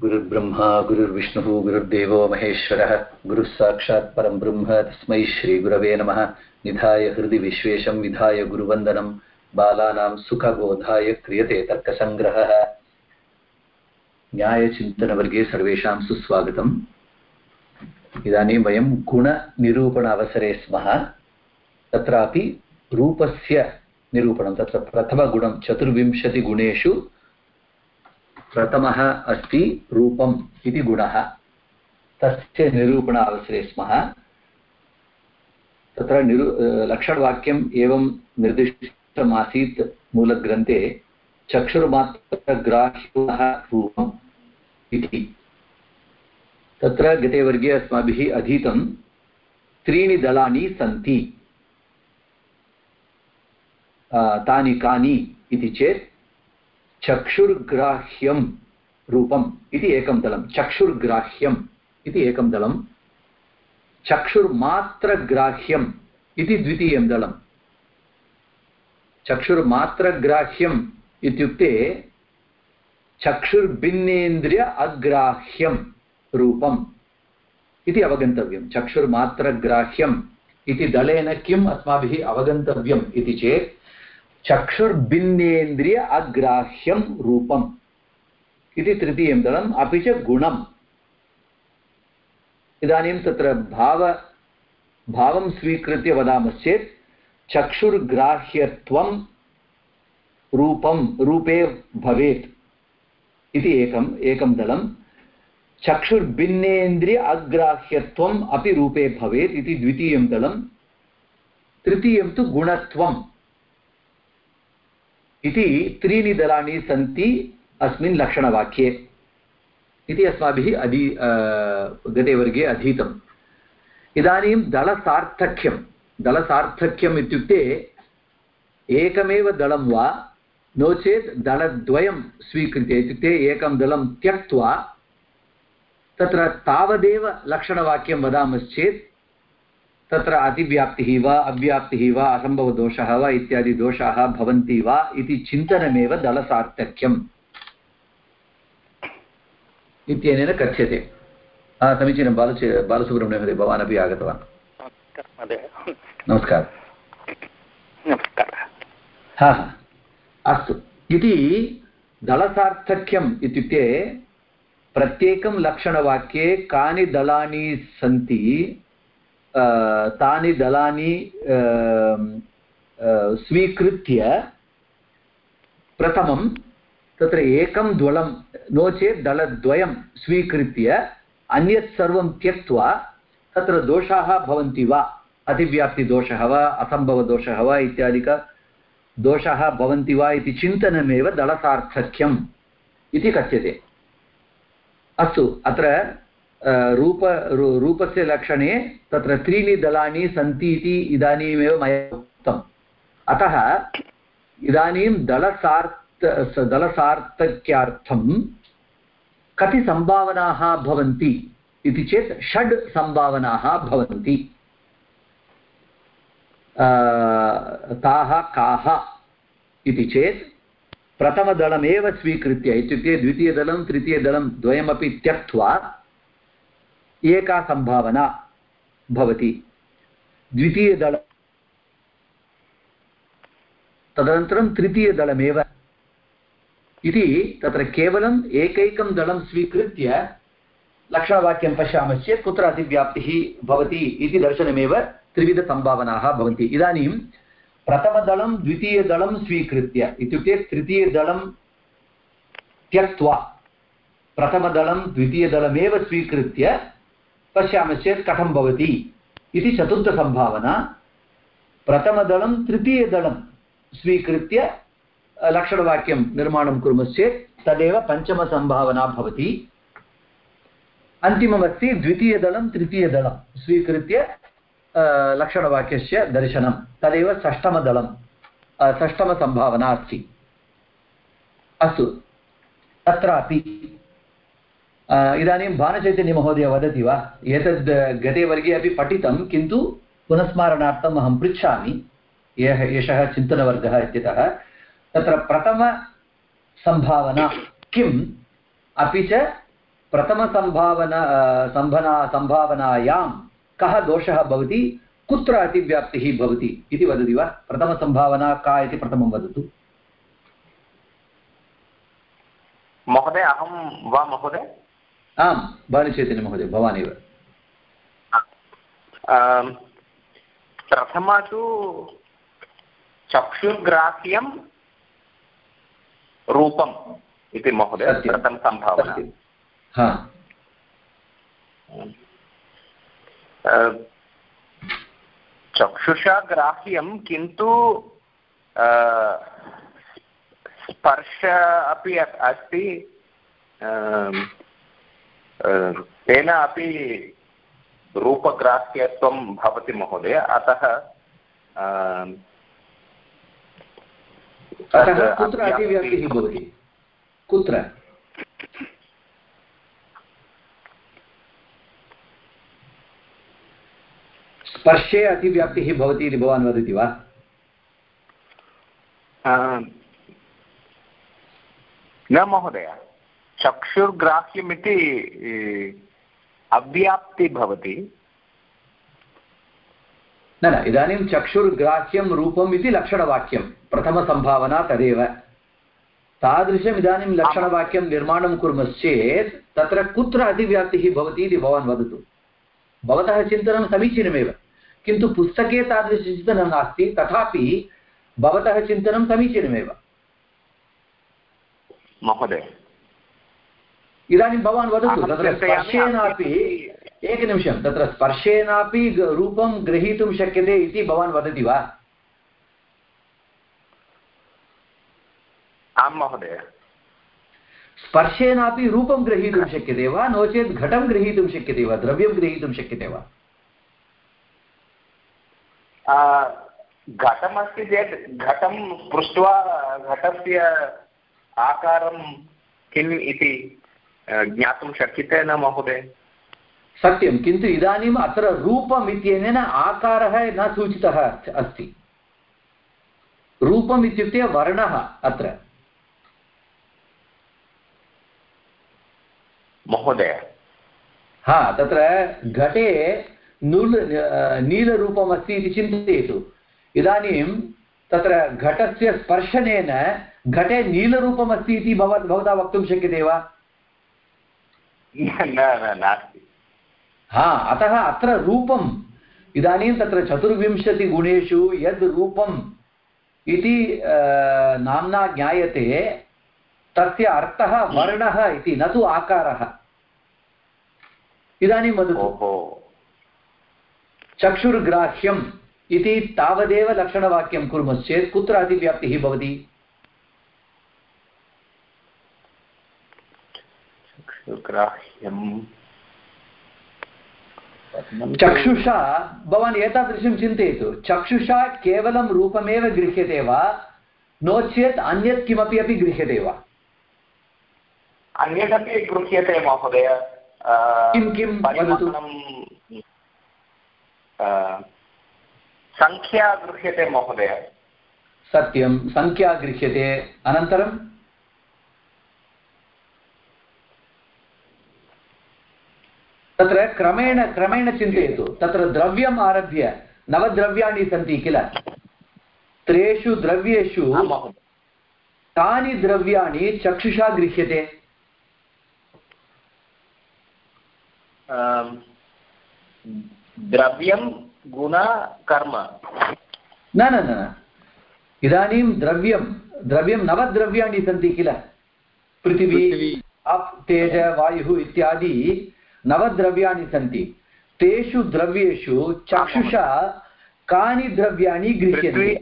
गुरुर्ब्रह्मा, गुरुर्विष्णुः, गुरुर्देवो महेश्वरः गुरुः साक्षात् परं ब्रह्म, तस्मै श्रीगुरवे नमः। निधाय हृदि विश्वेशं विधाय गुरुवन्दनं। बालानां सुखबोधाय क्रियते तर्कसङ्ग्रहः। न्यायचिन्तनवर्गे सर्वेषां सुस्वागतम्। इदानीं वयं गुणनिरूपण अवसरे स्मः। तत्रापि रूपस्य निरूपणं, तत्र प्रथमगुणं चतुर्विंशतिगुणेषु प्रथमः अस्ति रूपम् इति गुणः। तस्य निरूपण अवसरे स्मः तत्र निरु लक्षणवाक्यम् एवं निर्दिष्टमासीत् मूलग्रन्थे चक्षुर्मात्रग्राह्यः रूपम् इति। तत्र गते वर्गे अस्माभिः अधीतं त्रीणि दलानि सन्ति। तानि कानि इति चेत् चक्षुर्ग्राह्यं रूपम् इति एकं दलं। चक्षुर्ग्राह्यम् इति एकं दलं। चक्षुर्मात्रग्राह्यम् इति द्वितीयं दलं। चक्षुर्मात्रग्राह्यम् इत्युक्ते चक्षुर्भिन्नेन्द्रिय अग्राह्यं रूपम् इति अवगन्तव्यं चक्षुर्मात्रग्राह्यम् इति दलेन किम् अस्माभिः अवगन्तव्यम् इति चेत् चक्षुर्भिन्नेन्द्रिय अग्राह्यं रूपम् इति तृतीयं दलम्, अपि च गुणम्। इदानीं तत्र भाव, भावं स्वीकृत्य वदामश्चेत् चक्षुर्ग्राह्यत्वं रूपं, रूपे भवेत् इति एकम्, एकं दलं चक्षुर्भिन्नेन्द्रिय अग्राह्यत्वम् अपि रूपे भवेत् इति द्वितीयं दलं तृतीयं तु गुणत्वम्। इति त्रीणि दलानि सन्ति अस्मिन् लक्षणवाक्ये। इति अस्माभिः अधी गते वर्गे अधीतम्। इदानीं दलसार्थक्यं दलसार्थक्यम् इत्युक्ते एकमेव दलं वा, नो चेत् दलद्वयं स्वीकृत्य, इत्युक्ते एकं दलं त्यक्त्वा तत्र तावदेव लक्षणवाक्यं वदामश्चेत् तत्र अतिव्याप्तिः वा अव्याप्तिः वा असम्भवदोषः वा इत्यादि दोषाः भवन्ति वा इति चिन्तनमेव दलसार्थक्यम् इत्यनेन कथ्यते। समीचीनं बाल बालसुब्रह्मण्यमहोदय भवान् अपि आगतवान्। नमस्कारः नमस्कारः। हा हा। अस्तु। इति दलसार्थक्यम् इत्युक्ते प्रत्येकं लक्षणवाक्ये कानि दलानि सन्ति तानि दलानि स्वीकृत्य प्रथमं तत्र एकं दलं नो चेत् दलद्वयं स्वीकृत्य अन्यत् सर्वं त्यक्त्वा तत्र दोषाः भवन्ति वा? अतिव्याप्तिदोषः वा? असम्भवदोषः वा? इत्यादिकदोषाः भवन्ति वा इति चिन्तनमेव दलसार्थक्यम् इति कथ्यते। अस्तु, अत्र रूप रूपस्य लक्षणे तत्र त्रीणि दलानि सन्ति इति इदानीमेव मया उक्तम् अतः इदानीं दलसार्थ दलसार्थक्यार्थं कति सम्भावनाः भवन्ति इति चेत् षड् सम्भावनाः भवन्ति। ताः काः इति चेत् प्रथमदलमेव स्वीकृत्य इत्युक्ते द्वितीयदलं, तृतीयदलं द्वयमपि त्यक्त्वा एका सम्भावना भवति। द्वितीयदल। तदनन्तरं तृतीयदलमेव। इति तत्र केवलम् एकैकं दलं स्वीकृत्य लक्षणवाक्यं पश्यामश्चेत् कुत्र अतिव्याप्तिः भवति इति दर्शनमेव त्रिविधसम्भावनाः भवन्ति। इदानीं प्रथमदलं द्वितीयदलं स्वीकृत्य इत्युक्ते तृतीयदलं त्यक्त्वा प्रथमदलं द्वितीयदलमेव स्वीकृत्य पश्यामश्चेत् कथं भवति? इति चतुर्थसम्भावना। प्रथमदलं, तृतीयदलं स्वीकृत्य लक्षणवाक्यं निर्माणं कुर्मश्चेत् तदेव पञ्चमसम्भावना भवति। अन्तिममस्ति, द्वितीयदलं, तृतीयदलं स्वीकृत्य लक्षणवाक्यस्य दर्शनं। तदेव षष्ठमदलं षष्ठमसम्भावना अस्ति। अस्तु, तत्रापि इदानीं भानचैतन्यमहोदय वदति वा एतद् गते वर्गे अपि पठितं किन्तु पुनस्मारणार्थम् अहं पृच्छामि यः एषः चिन्तनवर्गः इत्यतः तत्र प्रथमसम्भावना किम् अपि च प्रथमसम्भावना सम्भना सम्भावनायां कः दोषः भवति कुत्र अतिव्याप्तिः भवति इति वदति वा प्रथमसम्भावना का इति प्रथमं वदतु महोदय अहं वा महोदय आं भानुचैतन्यमहोदय भवान् एव प्रथमा तु चक्षुर्ग्राह्यं रूपम् इति महोदय प्रथमसम्भावना हा। चक्षुषा ग्राह्यं किन्तु स्पर्श अपि अस्ति तेन अपि रूपग्राह्यत्वं भवति महोदय अतः अतः कुत्र अतिव्याप्तिः भवति? कुत्र? स्पर्शे अतिव्याप्तिः भवति इति भवान् वदति वा? न महोदय। चक्षुर्ग्राह्यमिति अव्याप्ति भवति न न इदानीं चक्षुर्ग्राह्यं रूपम् इति लक्षणवाक्यं प्रथमसम्भावना तदेव। तादृशम् इदानीं लक्षणवाक्यं निर्माणं कुर्मश्चेत् तत्र कुत्र अतिव्याप्तिः भवति इति भवान् वदतु। भवतः चिन्तनं समीचीनमेव। किन्तु पुस्तके तादृशचिन्तनं नास्ति तथापि भवतः चिन्तनं समीचीनमेव। महोदय इदानीं भवान् वदतु तत्र स्पर्शेनापि एकनिमिषं तत्र स्पर्शेनापि रूपं ग्रहीतुं शक्यते इति भवान् वदति वा? आं महोदय। स्पर्शेनापि रूपं ग्रहीतुं शक्यते वा? नो चेत् घटं ग्रहीतुं शक्यते वा? द्रव्यं ग्रहीतुं शक्यते वा? घटमस्ति चेत् घटं पृष्ट्वा घटस्य आकारं किम् इति ज्ञातुं शक्यते न महोदय? सत्यं किन्तु इदानीम् अत्र रूपम् इत्यनेन आकारः न सूचितः अस्ति। रूपम् इत्युक्ते वर्णः अत्र। महोदय। हा तत्र घटे नुल् नीलरूपमस्ति इति चिन्तयतु। इदानीं तत्र घटस्य स्पर्शनेन घटे नीलरूपमस्ति इति भव भवता वक्तुं शक्यते वा? न न नास्ति। हा अतः अत्र रूपम् इदानीं तत्र चतुर्विंशतिगुणेषु यद् रूपम् इति नाम्ना ज्ञायते तस्य अर्थः वर्णः इति न तु आकारः। इदानीं वदतु। चक्षुर्ग्राह्यम् इति तावदेव लक्षणवाक्यं कुर्मश्चेत् कुत्र अतिव्याप्तिः भवति? चक्षुषा भवान् एतादृशं चिन्तयतु। चक्षुषा केवलं रूपमेव गृह्यते वा? नो चेत् अन्यत् किमपि अपि गृह्यते वा? अन्यदपि गृह्यते महोदय। किं किं? वदतु। सङ्ख्या गृह्यते महोदय। सत्यं सङ्ख्या गृह्यते। अनन्तरं तत्र क्रमेण क्रमेण चिन्तयतु। तत्र द्रव्यम् आरभ्य नवद्रव्याणि सन्ति किल? त्रेषु द्रव्येषु कानि द्रव्याणि चक्षुषा गृह्यते? द्रव्यं गुण कर्म। न न न इदानीं द्रव्यं द्रव्यं नवद्रव्याणि सन्ति किल? पृथिवी। अप् तेज वायुः इत्यादि नवद्रव्याणि सन्ति। तेषु द्रव्येषु चक्षुषा कानि द्रव्याणि गृह्यन्ते।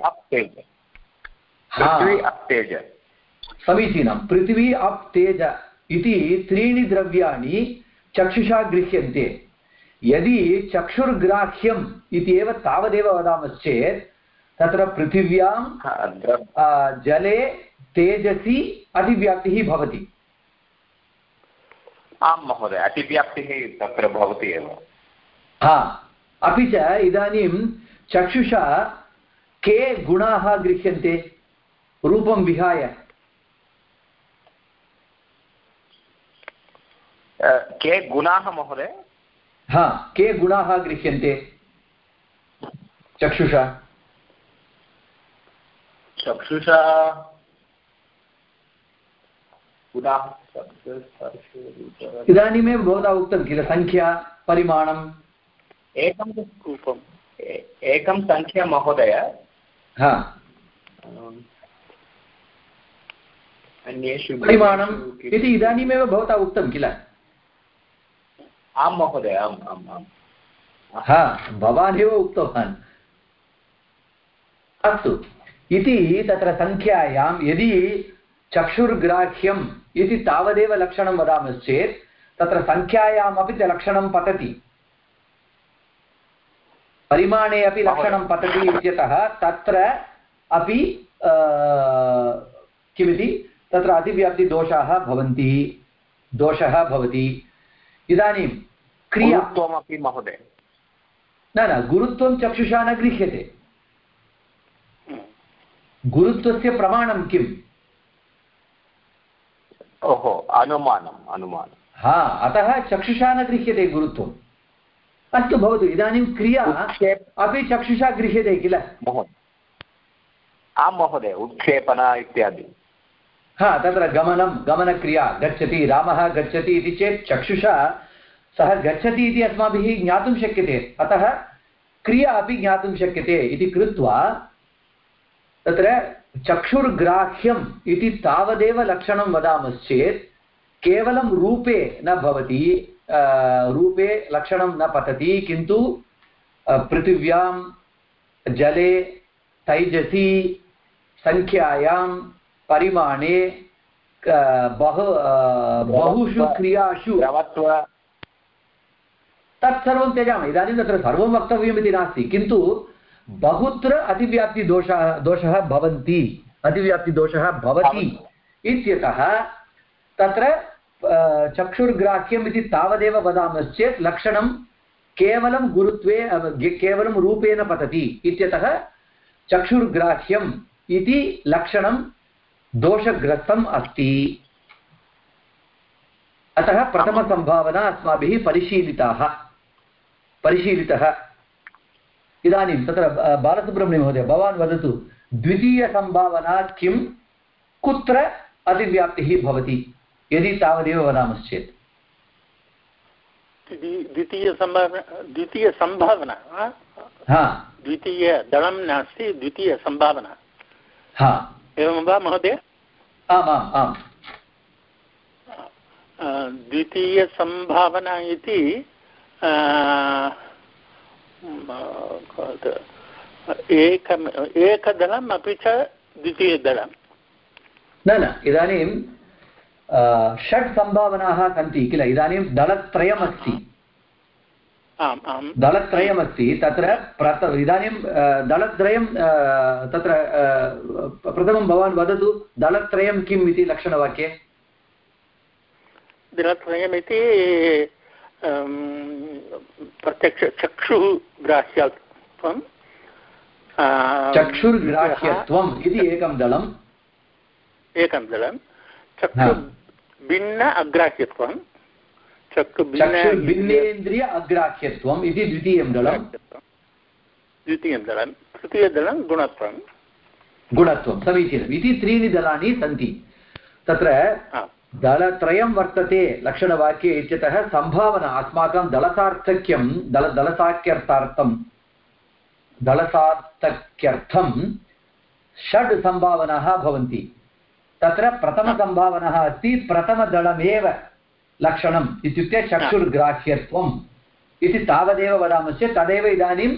समीचीनं। पृथिवी अप् तेज इति त्रीणि द्रव्याणि चक्षुषा गृह्यन्ते। यदि चक्षुर्ग्राह्यम् इति एव तावदेव वदामश्चेत् तत्र पृथिव्यां जले तेजसि अतिव्याप्तिः भवति। आं महोदय अतिव्याप्तिः तत्र भवति एव। हा अपि च इदानीं चक्षुषा के गुणाः गृह्यन्ते? रूपं विहाय। के गुणाः महोदय? हा के गुणाः गृह्यन्ते? चक्षुषा। चक्षुषा गुणाः इदानीमेव भवता उक्तं किल? सङ्ख्या परिमाणम् एकं रूपम् एकं सङ्ख्या महोदय। हा। अन्येषु परिमाणम् इति इदानीमेव भवता उक्तं किल? आं महोदय आम् आम् आम्। हा भवानेव उक्तवान्। अस्तु। इति तत्र सङ्ख्यायां यदि चक्षुर्ग्राह्यम् इति तावदेव लक्षणं वदामश्चेत् तत्र सङ्ख्यायामपि च लक्षणं पतति। परिमाणे अपि लक्षणं पतति इत्यतः तत्र अपि किमिति? तत्र अतिव्याप्तिदोषाः भवन्ति। दोषः भवति। इदानीं क्रिया त्वमपि महोदय। न न गुरुत्वं चक्षुषा न गृह्यते। गुरुत्वस्य प्रमाणं किम्? ओहो अनुमानम् अनुमानं हा अतः चक्षुषा न गृह्यते गुरुत्वम् अस्तु भवतु इदानीं क्रिया अपि चक्षुषा गृह्यते किल? आं महोदय उत्क्षेपण इत्यादि। हा तत्र गमनं गमनक्रिया गच्छति रामः गच्छति इति चेत् चक्षुषा सः गच्छति इति अस्माभिः ज्ञातुं शक्यते। अतः क्रिया अपि ज्ञातुं शक्यते इति कृत्वा तत्र चक्षुर्ग्राह्यम् इति तावदेव लक्षणं वदामश्चेत् केवलं रूपे न भवति रूपे लक्षणं न पतति किन्तु पृथिव्यां जले तैजसि सङ्ख्यायां परिमाणे बहु बहुषु क्रियासु तत्सर्वं त्यजामः इदानीं तत्र सर्वं वक्तव्यमिति नास्ति किन्तु बहुत्र अतिव्याप्तिदोषः दोषः भवन्ति। अतिव्याप्तिदोषः भवति इत्यतः तत्र चक्षुर्ग्राह्यम् इति तावदेव वदामश्चेत् लक्षणं केवलं गुरुत्वे केवलं रूपेण पतति इत्यतः चक्षुर्ग्राह्यम् इति लक्षणं दोषग्रस्तम् अस्ति। अतः प्रथमसम्भावना अस्माभिः परिशीलिताः, परिशीलितः। इदानीं तत्र बालसुब्रह्मण्यमहोदय भवान् वदतु द्वितीयसम्भावना किं? कुत्र अतिव्याप्तिः भवति? यदि तावदेव वदामश्चेत्। द्वितीयसम्भावना द्वितीयसम्भावना हा? द्वितीयदलं नास्ति द्वितीयसम्भावना। हा। एवं वा महोदय? आम् आम् आम्। द्वितीयसम्भावना इति एकम् एकदलम् अपि च द्वितीयदलं न न इदानीं षट् सम्भावनाः सन्ति किल इदानीं दलत्रयमस्ति आम् आम् दलत्रयमस्ति तत्र प्रथ इदानीं दलत्रयं तत्र प्रथमं भवान् वदतु दलत्रयं किम् इति लक्षणवाक्ये दलत्रयमिति प्रत्यक्ष चक्षुः ग्राह्यत्वं चक्षुर्ग्राह्यत्वम् इति एकं दलम् एकं दलं चक्षु भिन्न अग्राह्यत्वं चक्षुर्भिन्नेन्द्रिय अग्राह्यत्वम् इति द्वितीयं दलं द्वितीयं दलं तृतीयदलं गुणत्वं गुणत्वं समीचीनम् इति त्रीणि दलानि सन्ति तत्र दलत्रयं वर्तते, लक्षणवाक्ये इत्यतः सम्भावना, अस्माकं दलसार्थक्यं, दल दलसाख्यर्थार्थं दलसार्थक्यर्थं षड् सम्भावनाः भवन्ति। तत्र प्रथमसम्भावना अस्ति, प्रथमदलमेव लक्षणम् इत्युक्ते चक्षुर्ग्राह्यत्वम् इति तावदेव वदामश्चेत् तदेव इदानीं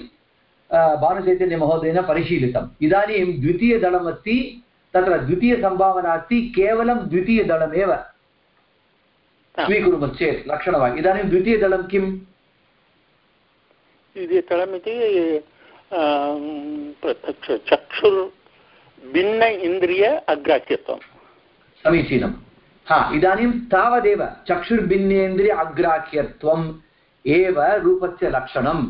भानुचैतन्यमहोदयेन परिशीलितम्। इदानीं द्वितीयदलमस्ति तत्र द्वितीयसम्भावना अस्ति केवलं द्वितीयदलमेव स्वीकुर्मश्चेत् लक्षणवाक् इदानीं द्वितीयदलं किम्? द्वितीयदलमिति चक्षुर्भिन्न इन्द्रिय अग्राह्यत्वं समीचीनं हा इदानीं तावदेव चक्षुर्भिन्नेन्द्रिय अग्राह्यत्वम् एव रूपस्य लक्षणम्।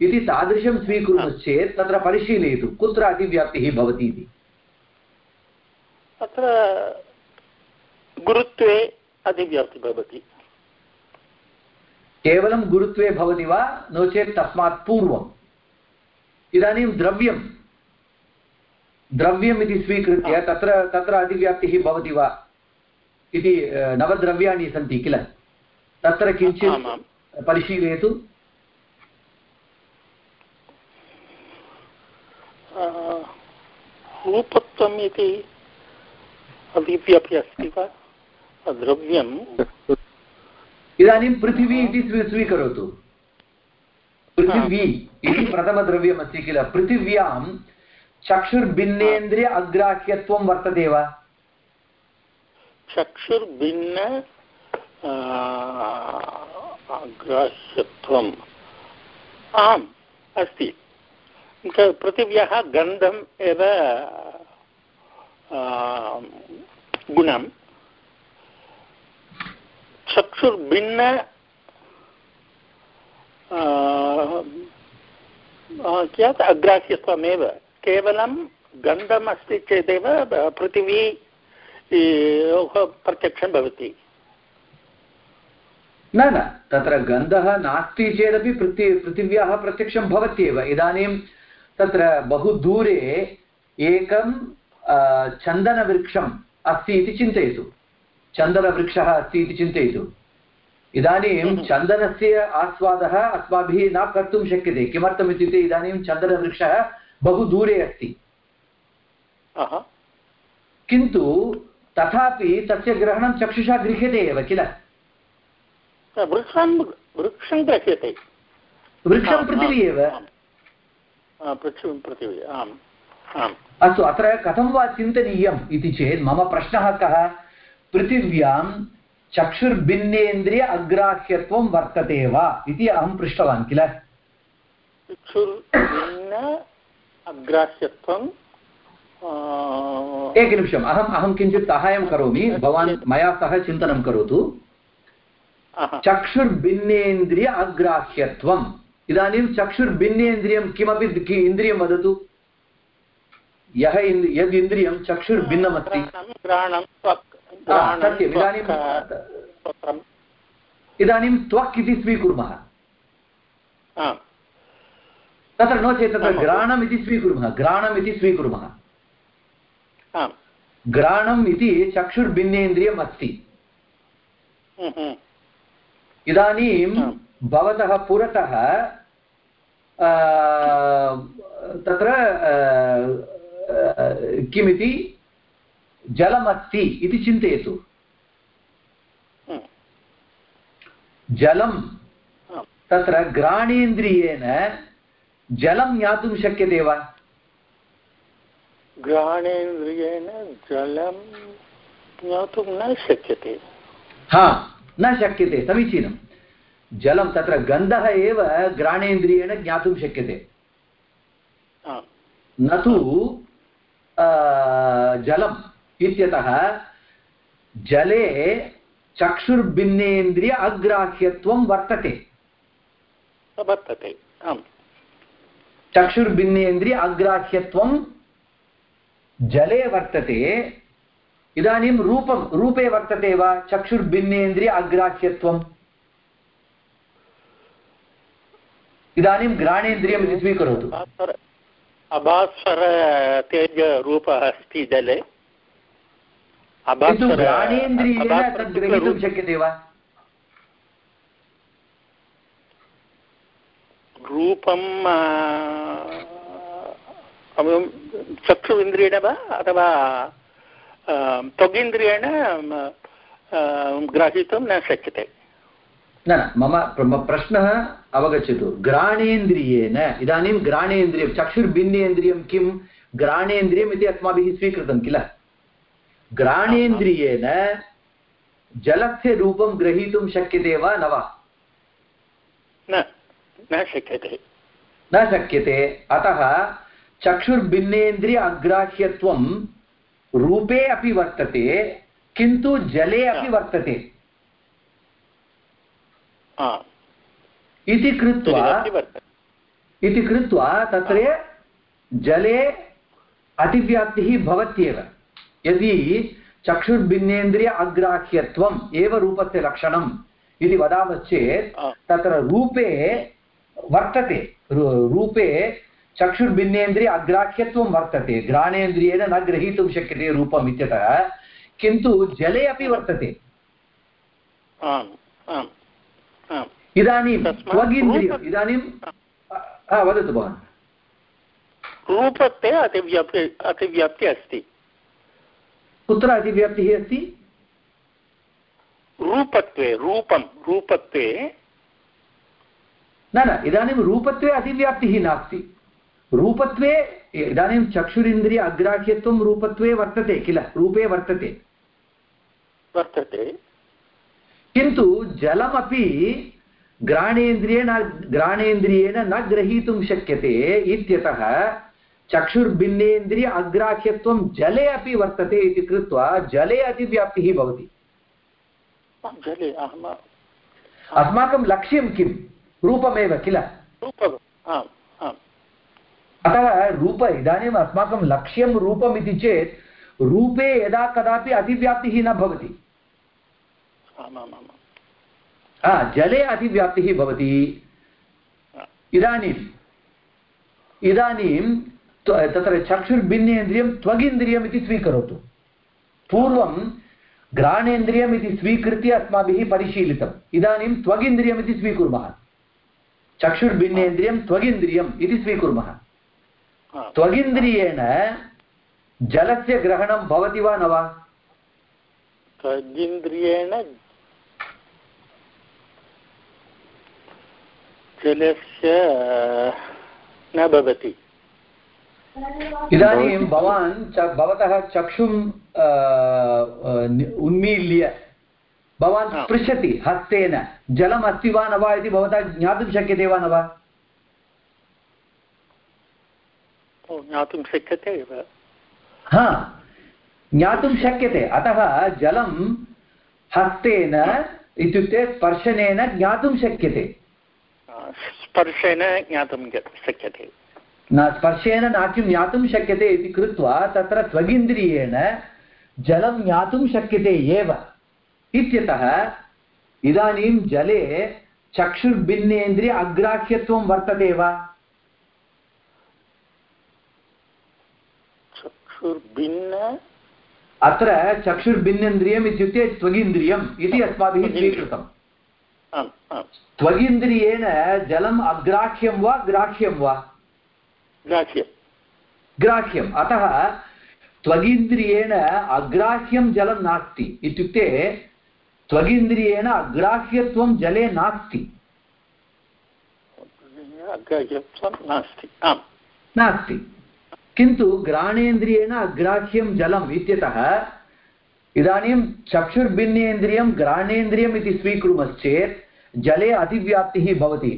इति तादृशं स्वीकुर्मश्चेत् तत्र परिशीलयतु कुत्र अतिव्याप्तिः भवति इति अत्र गुरुत्वे अतिव्याप्तिः भवति। केवलं गुरुत्वे भवति वा? नो चेत् तस्मात् पूर्वम्। इदानीं द्रव्यं। द्रव्यम् इति स्वीकृत्य तत्र तत्र अतिव्याप्तिः भवति वा? इति नवद्रव्याणि सन्ति किल? तत्र किञ्चित् परिशीलयतु। रूपत्वम् इति अभिव्यापि अस्ति वा? द्रव्यं इदानीं पृथिवी इति स्वी- स्वीकरोतु। पृथिवी इति प्रथमद्रव्यमस्ति किल? पृथिव्यां चक्षुर्भिन्नेन्द्रिय अग्राह्यत्वं वर्तते वा? चक्षुर्भिन्न अग्राह्यत्वम्। आम् अस्ति। पृथिव्याः गन्धम् एव गुणं चक्षुर्भिन्न कियत् अग्राह्यत्वमेव केवलं गन्धम् अस्ति चेदेव पृथिवी प्रत्यक्षं भवति। न न, तत्र गन्धः नास्ति चेदपि पृथि पृथिव्याः प्रत्यक्षं भवत्येव। इदानीं तत्र बहु दूरे एकं चन्दनवृक्षम् अस्ति इति चिन्तयतु। चन्दनवृक्षः अस्ति इति चिन्तयतु। इदानीं चन्दनस्य आस्वादः अस्माभिः न कर्तुं शक्यते। किमर्थम् इत्युक्ते इदानीं चन्दनवृक्षः बहु दूरे अस्ति। किन्तु तथापि तस्य ग्रहणं चक्षुषा गृह्यते एव किल? वृक्षं वृक्षं गृह्यते वृक्षं पृथिवी एव। पृथिवी आम् आम्। अस्तु अत्र कथं वा चिन्तनीयम् इति चेत् मम प्रश्नः कः? पृथिव्यां चक्षुर्भिन्नेन्द्रिय अग्राह्यत्वं वर्तते वा इति अहं पृष्टवान् किल? चक्षुर्भिन्न अग्राह्यत्वं एकनिमिषम् अहम् अहं किञ्चित् साहाय्यं करोमि। भवान् मया सह चिन्तनं करोतु। चक्षुर्भिन्नेन्द्रिय अग्राह्यत्वम्। इदानीं चक्षुर्भिन्नेन्द्रियं किमपि कि इन्द्रियं वदतु। यः यद् इन्द्रियं चक्षुर्भिन्नमस्ति सत्यम् इदानीं इदानीं त्वक् इति स्वीकुर्मः। तत्र नो चेत् तत्र घ्राणम् इति स्वीकुर्मः घ्राणम् इति स्वीकुर्मः। घ्राणम् इति चक्षुर्भिन्नेन्द्रियम् अस्ति। हम्म, हम्म, इदानीं भवतः पुरतः तत्र किमिति जलमस्ति इति चिन्तयतु। जलं तत्र घ्राणेन्द्रियेण जलं ज्ञातुं शक्यते वा? घ्राणेन्द्रियेण जलं ज्ञातुं न शक्यते। हा न शक्यते समीचीनं। जलं तत्र गन्धः एव घ्राणेन्द्रियेण ज्ञातुं शक्यते। न तु जलम् इत्यतः जले चक्षुर्भिन्नेन्द्रिय अग्राह्यत्वं वर्तते। वर्तते आम्। चक्षुर्भिन्नेन्द्रिय अग्राह्यत्वं जले वर्तते। इदानीं रूपं रूपे वर्तते वा? चक्षुर्भिन्नेन्द्रिय अग्राह्यत्वम्। इदानीं घ्राणेन्द्रियम् इति स्वीकरोतु अभास्वर तेजरूपः अस्ति जले शक्यते वा रूपं चक्षुरिन्द्रियेण वा अथवा त्वगिन्द्रियेण ग्रहीतुं न शक्यते न मम प्रश्नः अवगच्छतु। घ्राणेन्द्रियेण इदानीं घ्राणेन्द्रियं चक्षुर्भिन्नेन्द्रियं किं? घ्राणेन्द्रियम् इति अस्माभिः स्वीकृतं किल? घ्राणेन्द्रियेण जलस्य रूपं ग्रहीतुं शक्यते वा न वा? न शक्यते। न शक्यते। अतः चक्षुर्भिन्नेन्द्रिय अग्राह्यत्वं रूपे अपि वर्तते किन्तु जले अपि वर्तते। इति कृत्वा इति कृत्वा तत्र जले अतिव्याप्तिः भवत्येव. यदि चक्षुर्भिन्नेन्द्रिय अग्राह्यत्वम् एव रूपस्य लक्षणं इति वदामश्चेत् तत्र रूपे वर्तते. रूपे चक्षुर्भिन्नेन्द्रिय अग्राह्यत्वं वर्तते. घ्राणेन्द्रियेण न ग्रहीतुं शक्यते रूपम् इत्यतः किन्तु जले अपि वर्तते. इदानीं त्वगिन्द्रियम् इदानीं हा, वदतु भवान्। रूपत्वे अतिव्याप्ति अतिव्याप्ति अस्ति। कुत्र अतिव्याप्तिः अस्ति? रूपत्वे रूपं रूपत्वे। न न इदानीं रूपत्वे अतिव्याप्तिः नास्ति। रूपत्वे इदानीं चक्षुरिन्द्रिय अग्राह्यत्वं रूपत्वे वर्तते किल? रूपे वर्तते। वर्तते। किन्तु जलमपि घ्राणेन्द्रियेण घ्राणेन्द्रियेण न ग्रहीतुं शक्यते इत्यतः चक्षुर्भिन्नेन्द्रिय अग्राह्यत्वं जले अपि वर्तते इति कृत्वा जले अतिव्याप्तिः भवति। अस्माकं लक्ष्यं किं? रूपमेव किल? अतः रूप इदानीम् अस्माकं लक्ष्यं रूपम् इति चेत् रूपे यदा कदापि अतिव्याप्तिः न भवति। जले अतिव्याप्तिः भवति। इदानीम्। इदानीं तत्र चक्षुर्भिन्नेन्द्रियं त्वगिन्द्रियम् इति स्वीकरोतु। पूर्वं घ्राणेन्द्रियम् इति स्वीकृत्य अस्माभिः परिशीलितम्। इदानीं त्वगिन्द्रियम् इति स्वीकुर्मः। चक्षुर्भिन्नेन्द्रियं त्वगिन्द्रियम् इति स्वीकुर्मः। त्वगिन्द्रियेण जलस्य ग्रहणं भवति वा न वा? त्वगिन्द्रियेण जलस्य न भवति। इदानीं भवान् च भवतः चक्षुं उन्मील्य भवान् पृच्छति हस्तेन जलम् अस्ति वा न वा इति भवता ज्ञातुं शक्यते वा न वा? ज्ञातुं शक्यते एव। हा ज्ञातुं शक्यते। अतः जलं हस्तेन इत्युक्ते स्पर्शनेन ज्ञातुं शक्यते। स्पर्शेन ज्ञातुं शक्यते। न स्पर्शेन न किं ज्ञातुं शक्यते इति कृत्वा तत्र त्वगिन्द्रियेण जलं ज्ञातुं शक्यते एव। इत्यतः इदानीं जले चक्षुर्भिन्नेन्द्रिय अग्राह्यत्वं वर्तते वा? चक्षुर्भिन्न? अत्र चक्षुर्भिन्नेन्द्रियम् इत्युक्ते त्वगिन्द्रियम् इति अस्माभिः स्वीकृतम्। त्वगिन्द्रियेण जलम् अग्राह्यं वा ग्राह्यं वा? ग्राह्यं ग्राह्यम्। अतः त्वगिन्द्रियेण अग्राह्यं जलं नास्ति इत्युक्ते त्वगिन्द्रियेण अग्राह्यत्वं जले नास्ति। नास्ति। नास्ति। किन्तु घ्राणेन्द्रियेण अग्राह्यं जलम् इत्यतः इदानीं चक्षुर्भिन्नेन्द्रियं घ्राणेन्द्रियम् इति स्वीकुर्मश्चेत् जले अतिव्याप्तिः भवति।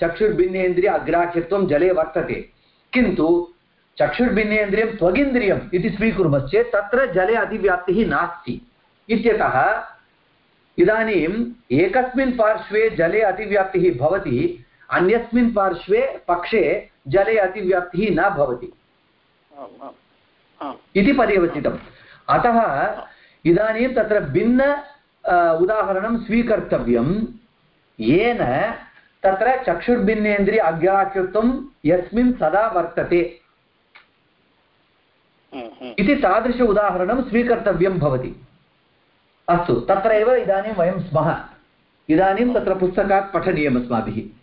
चक्षुर्भिन्नेन्द्रिय अग्राह्यत्वं जले वर्तते। किन्तु चक्षुर्भिन्नेन्द्रियं त्वगिन्द्रियम् इति स्वीकुर्मश्चेत् तत्र जले अतिव्याप्तिः नास्ति। इत्यतः इदानीम् एकस्मिन् पार्श्वे जले अतिव्याप्तिः भवति अन्यस्मिन् पार्श्वे पक्षे जले अतिव्याप्तिः न भवति। इति पर्यवसितम्। अतः इदानीं तत्र भिन्न उदाहरणं स्वीकर्तव्यं येन तत्र चक्षुर्भिन्नेन्द्रिय अग्राह्यत्वं यस्मिन् सदा वर्तते। हम्म, हम्म। इति तादृश उदाहरणं स्वीकर्तव्यं भवति। अस्तु तत्र एव इदानीं वयं स्मः। इदानीं तत्र पुस्तकात् पठनीयम् अस्माभिः।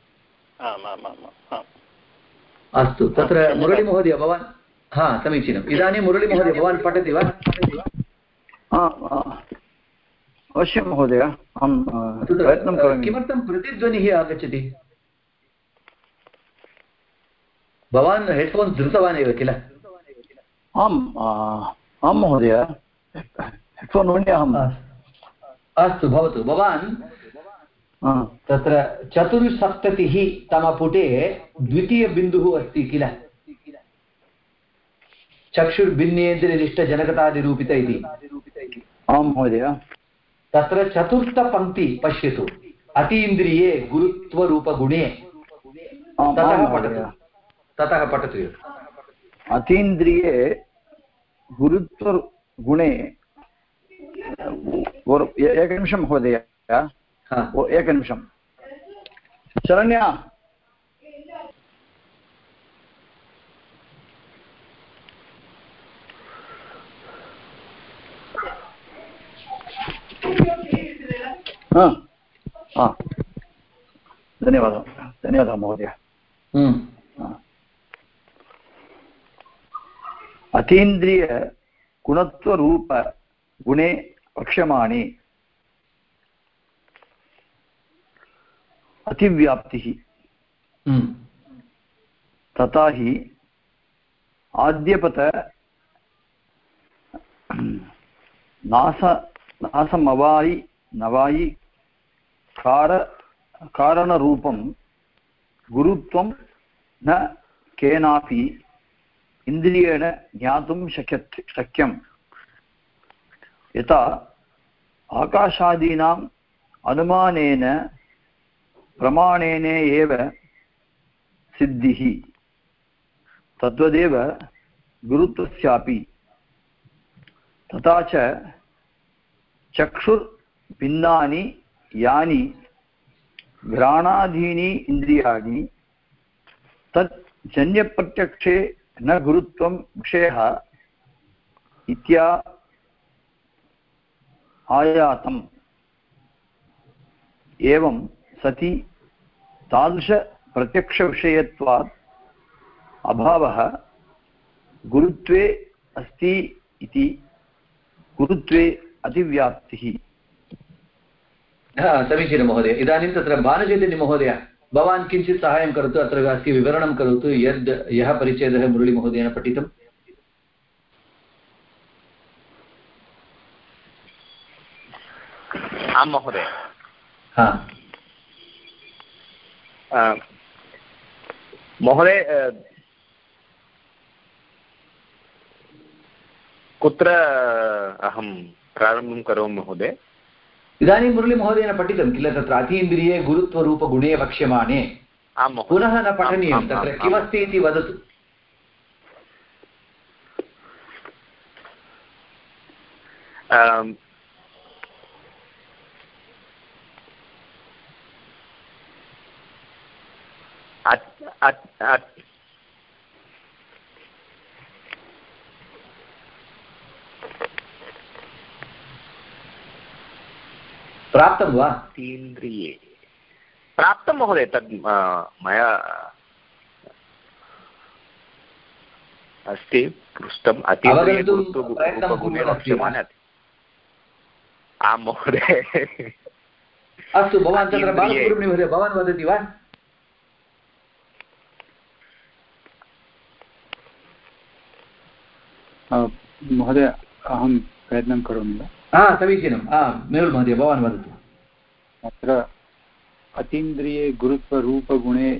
अस्तु तत्र मुरळीमहोदय भवान्? हा समीचीनम्। इदानीं मुरळीमहोदय भवान् पठति वा? अवश्यं महोदय। अहं प्रयत्नं करोमि। किमर्थं प्रतिध्वनिः आगच्छति? भवान् हेड्फोन्स् धृतवान् एव किल? आम् आं महोदय। हेड्फोन् ओन्लि अहं। अस्तु। भवतु। भवान् तत्र चतुस्सप्ततिः तमपुटे द्वितीयबिन्दुः अस्ति किल? चक्षुर्भिन्नेन्द्रियनिष्ठजनकतादिरूपित इति। आं महोदय। तत्र चतुर्थपङ्क्ति पश्यतु। अतीन्द्रिये गुरुत्वरूपगुणे। ततः पठतु। ततः पठतु। अतीन्द्रिये गुरुत्वगुणे एकनिमिषं महोदय। एकनिमिषं। शरण्या हा हा धन्यवादः। धन्यवादः महोदय। हम्म, हा। अतीन्द्रियगुणत्वरूपगुणे वक्ष्यमाणे अतिव्याप्तिः। हम्म, तथा हि आद्यपत नास नासमवायि नवायि कार, कारणरूपं गुरुत्वं न केनापि इन्द्रियेण ज्ञातुं शक्यत् शक्यं यथा आकाशादीनाम् अनुमानेन प्रमाणेन एव सिद्धिः। तद्वदेव गुरुत्वस्यापि। तथा च चक्षुर्भिन्नानि यानि घ्राणादीनि इन्द्रियाणि तत् जन्यप्रत्यक्षे न गुरुत्वं विषयः इत्या आयातम्। एवं सति तादृशप्रत्यक्षविषयत्वात् अभावः गुरुत्वे अस्ति इति, गुरुत्वे अतिव्याप्तिः। समीचीनं महोदय. इदानीं तत्र भानुचैतन्यमहोदय भवान् किञ्चित् साहाय्यं करोतु अत्र अस्य विवरणं करोतु यद् यः परिच्छेदः मुरळीमहोदयेन पठितम्. आं महोदय. हा. महोदय कुत्र अहं प्रारम्भं करोमि महोदय? इदानीं मुरळीमहोदयेन पठितं किल तत्र अतीन्द्रिये गुरुत्वरूपगुणे वक्ष्यमाणे? पुनः न पठनीयं तत्र किमस्ति इति वदतु आम्, अत् अत् अत् प्राप्तं वा? तीन्द्रिये। प्राप्तं महोदय तद् मया अस्ति पृष्टम्। आं महोदय। अस्तु भवान् तत्र बालसुब्रह्मण्य महोदय भवान् वदति वा? महोदय अहं प्रयत्नं करोमि वा? हा समीचीनं हा मेहुल् महोदय भवान् वदतु अत्र अतीन्द्रिये गुरुत्वरूपगुणे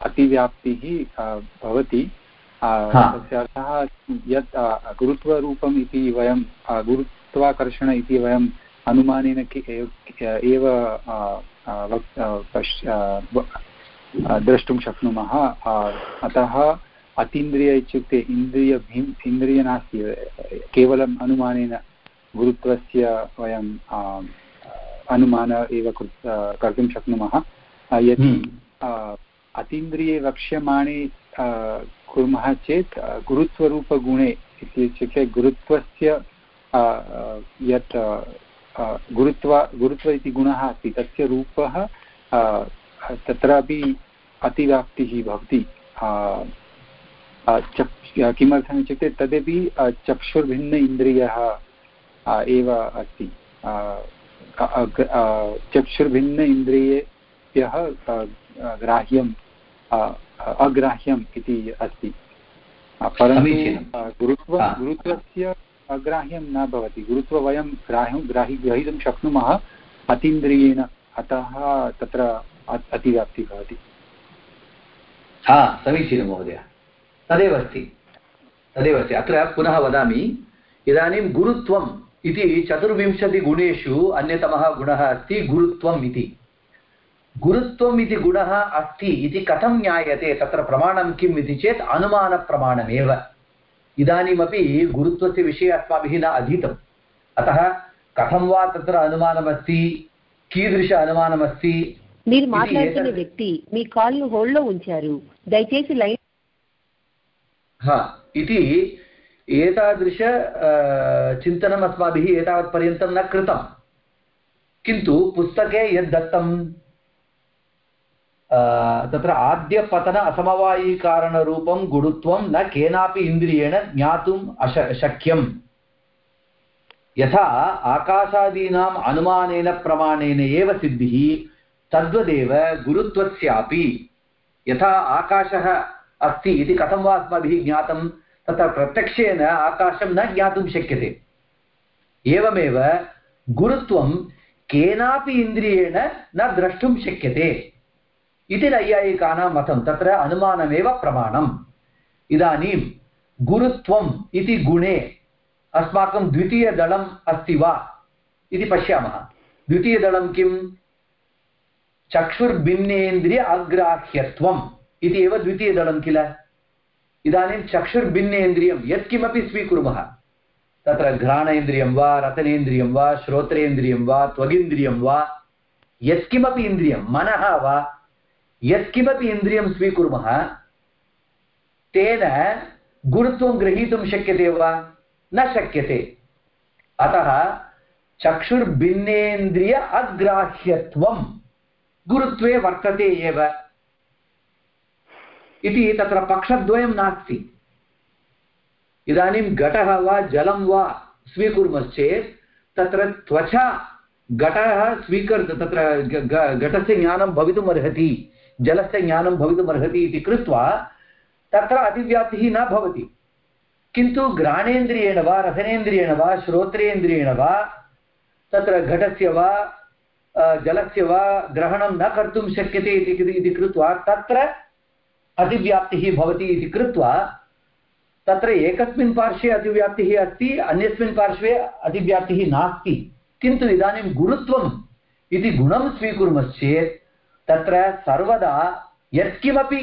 अतिव्याप्तिः भवति तस्य अर्थः यत् गुरुत्वरूपम् इति वयं गुरुत्वाकर्षण इति वयं अनुमानेन एव द्रष्टुं शक्नुमः अतः अतीन्द्रिय इत्युक्ते इन्द्रियभिम् इन्द्रिय नास्ति केवलम् अनुमानेन गुरुत्वस्य वयं अनुमान एव कृ- कर्तुं शक्नुमः यदि हम्म। अतीन्द्रिये वक्ष्यमाणे कुर्मः चेत् गुरुत्वरूपगुणे इति इत्युक्ते गुरुत्वस्य यत् गुरुत्व गुरुत्व इति गुणः अस्ति तस्य रूपः तत्रापि अतिव्याप्तिः भवति चक् किमर्थम् इत्युक्ते तदपि चक्षुर्भिन्न इन्द्रियः एव अस्ति। चक्षुर्भिन्न इन्द्रियेभ्यः ग्राह्यं अ- अग्राह्यम् इति अस्ति। परन्तु गुरुत्व गुरुत्वस्य अग्राह्यं न भवति। गुरुत्व वयं ग्राह्यं ग्राहि ग्रहीतुं शक्नुमः अतीन्द्रियेण अतः तत्र अतिव्याप्तिः भवति। हा समीचीनं महोदय। तदेव अस्ति। तदेव अस्ति। अत्र पुनः वदामि इदानीं गुरुत्वम् इति चतुर्विंशतिगुणेषु अन्यतमः गुणः अस्ति गुरुत्वम् इति गुरुत्वम् इति गुणः अस्ति इति कथं ज्ञायते तत्र प्रमाणं किम् इति चेत् अनुमानप्रमाणमेव इदानीमपि गुरुत्वस्य विषये अस्माभिः न अधीतम् अतः कथं वा तत्र अनुमानमस्ति कीदृश अनुमानमस्ति మీరు ఇది మాట్లాడుతున్న ఏదైనా- వ్యక్తి మీ కాల్ను హోల్డ్లో ఉంచారు దయచేసి లైన్ हा इति एतादृश अ, चिन्तनम् अस्माभिः एतावत्पर्यन्तं न कृतं किन्तु पुस्तके यद् दत्तं अ, तत्र आद्यपतन असमवायीकारणरूपं गुरुत्वं न केनापि इन्द्रियेण ज्ञातुम् अश शक्यम् यथा आकाशादीनाम् अनुमानेन प्रमाणेन एव सिद्धिः तद्वदेव गुरुत्वस्यापि यथा आकाशः अस्ति इति कथं वा अस्माभिः ज्ञातं तत्र प्रत्यक्षेन आकाशं न ज्ञातुं शक्यते। एवमेव गुरुत्वं केनापि इन्द्रियेण न द्रष्टुं शक्यते। इति नैयायिकानां मतं, तत्र अनुमानमेव प्रमाणम्। इदानीं गुरुत्वम् इति गुणे अस्माकं द्वितीयदलम् अस्ति वा इति पश्यामः। द्वितीयदलं किं? चक्षुर्भिन्नेन्द्रिय अग्राह्यत्वम् इति एव द्वितीयदलं किल? इदानीं चक्षुर्भिन्नेन्द्रियं यत्किमपि स्वीकुर्मः। तत्र घ्राणेन्द्रियं वा रसनेन्द्रियं वा, श्रोत्रेन्द्रियं वा, त्वगिन्द्रियं वा, यत्किमपि इन्द्रियं, मनः वा, यत्किमपि इन्द्रियं स्वीकुर्मः, तेन गुरुत्वं ग्रहीतुं शक्यते वा? न शक्यते। अतः चक्षुर्भिन्नेन्द्रिय अग्राह्यत्वं गुरुत्वे वर्तते एव। इति तत्र पक्षद्वयं नास्ति। इदानीं घटः वा जलं वा स्वीकुर्मश्चेत्, तत्र त्वचा घटः स्वीकर् तत्र घटस्य ज्ञानं भवितुम् अर्हति जलस्य ज्ञानं भवितुम् अर्हति इति कृत्वा तत्र अतिव्याप्तिः न भवति। किन्तु घ्राणेन्द्रियेण वा रसनेन्द्रियेण वा, श्रोत्रेन्द्रियेण वा, तत्र घटस्य वा जलस्य वा ग्रहणं न कर्तुं शक्यते इति कृत्वा तत्र अतिव्याप्तिः भवति इति कृत्वा, तत्र एकस्मिन् पार्श्वे अतिव्याप्तिः अस्ति, अन्यस्मिन् पार्श्वे अतिव्याप्तिः नास्ति। किन्तु इदानीं गुरुत्वम् इति गुणं स्वीकुर्मश्चेत्, तत्र सर्वदा यत्किमपि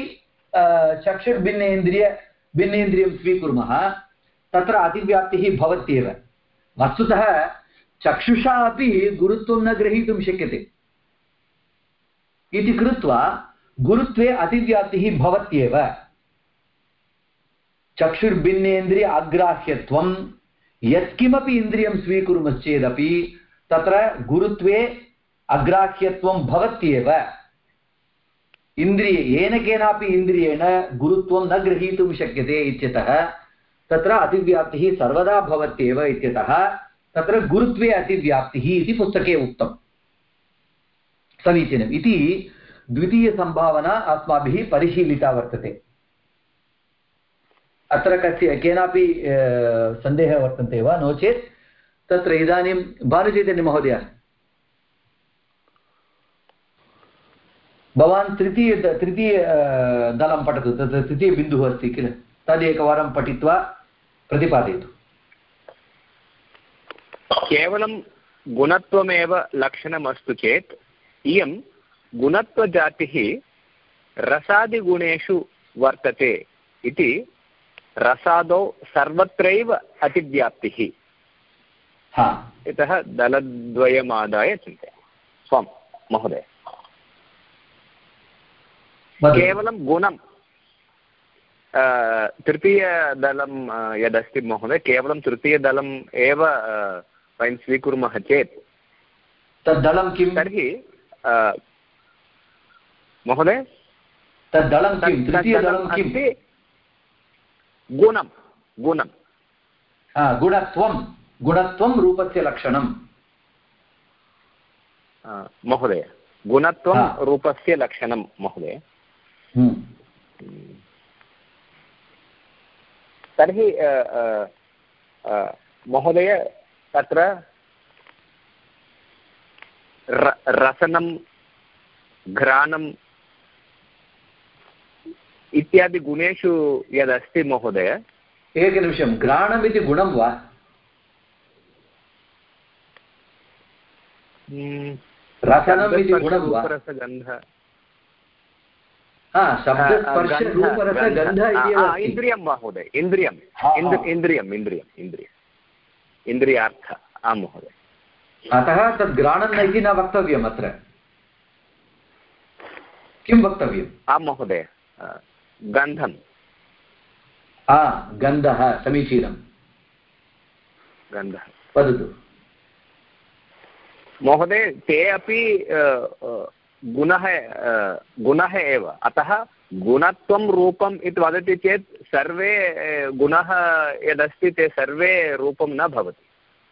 चक्षुर्भिन्नेन्द्रिय भिन्नेन्द्रियं स्वीकुर्मः, तत्र अतिव्याप्तिः भवत्येव। वस्तुतः चक्षुषा अपि गुरुत्वं न ग्रहीतुं शक्यते। इति कृत्वा गुरुत्वे अतिव्याप्तिः भवत्येव। चक्षुर्भिन्नेन्द्रिय अग्राह्यत्वं यत्किमपि इन्द्रियं स्वीकुर्मश्चेदपि तत्र गुरुत्वे अग्राह्यत्वं भवत्येव। इन्द्रिय येन केनापि इन्द्रियेण गुरुत्वं न ग्रहीतुं शक्यते इत्यतः तत्र अतिव्याप्तिः सर्वदा भवत्येव इत्यतः तत्र गुरुत्वे अतिव्याप्तिः इति पुस्तके उक्तम् समीचीनम्। इति द्वितीयसम्भावना अस्माभिः परिशीलिता वर्तते। अत्र कस्य केनापि सन्देहः वर्तन्ते वा? नो चेत् तत्र इदानीं भानुचैतन्यमहोदय भवान् तृतीय तृतीय दलं पठतु। तत्र तृतीयबिन्दुः अस्ति किल? तदेकवारं पठित्वा प्रतिपादयतु। केवलं गुणत्वमेव लक्षणमस्तु चेत् इयं गुणत्वजातिः रसादिगुणेषु वर्तते इति रसादौ सर्वत्रैव अतिव्याप्तिः। हा। यतः दलद्वयमादाय चिन्तयामि स्वं महोदय। केवलं गुणं तृतीयदलं यदस्ति महोदय केवलं तृतीयदलम् एव वयं स्वीकुर्मः चेत् तद्दलं किं तर्हि महोदय? तद्दलं किं? तृतीयदलं किम् गुणं गुणं। गुणत्वं गुणत्वं रूपस्य लक्षणं महोदय गुणत्वं रूपस्य लक्षणं महोदय। हम्म। तर्हि महोदय तत्र रसनं घ्राणम् इत्यादि गुणेषु यदस्ति महोदय? एकनिमिषं घ्राणमिति गुणं वा? गुणं। इन्द्रियं महोदय इन्द्रियम् इन्द्र। इन्द्रियम् इन्द्रियम् इन्द्रियम् इन्द्रियार्थ। आं महोदय। अतः तद् घ्राणन् इति न वक्तव्यम् अत्र। किं वक्तव्यम्? आं महोदय। गन्धं गन्धः समीचीनं गन्धः। वदतु। महोदय ते अपि गुणः गुणः एव। अतः गुणत्वं रूपम् इति वदति चेत् सर्वे गुणः यदस्ति ते सर्वे रूपं न भवति।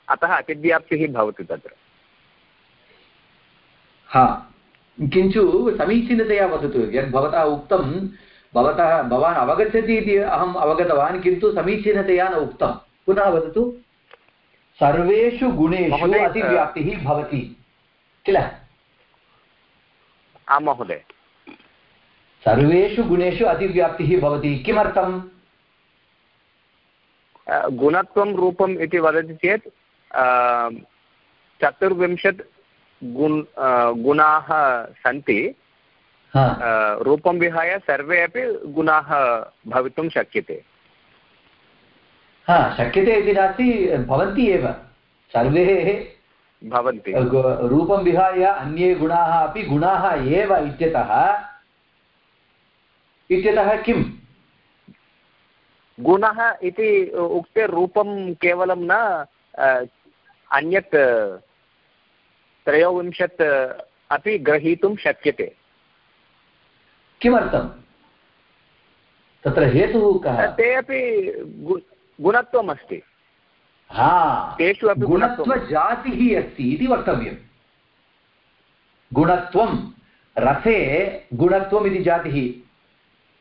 अतः अतिव्याप्तिः भवति तत्र। हा। किन्तु समीचीनतया वदतु यद् भवता उक्तं भवतः भवान् अवगच्छति इति अहम् अवगतवान् किन्तु समीचीनतया न उक्तं पुनः वदतु। सर्वेषु गुणेषु अतिव्याप्तिः भवति किल? आं महोदय। सर्वेषु गुणेषु अतिव्याप्तिः भवति किमर्थम्? गुणत्वं रूपम् इति वदति चेत् चतुर्विंशत् गुण गुणाः सन्ति। रूपं विहाय सर्वे अपि गुणाः भवितुं शक्यते। हा शक्यते इति नास्ति भवन्ति एव। सर्वे भवन्ति। रूपं विहाय अन्ये गुणाः अपि गुणाः एव इत्यतः इत्यतः किम्? गुणः इति उक्ते रूपं केवलं न अन्यत् त्रयोविंशत् अपि ग्रहीतुं शक्यते। किमर्थं तत्र हेतुः कः? ते अपि गुणत्वम् अस्ति हा तेषु अपि गुणत्वजातिः अस्ति इति वक्तव्यं गुणत्वं रसे गुणत्वम् इति जातिः।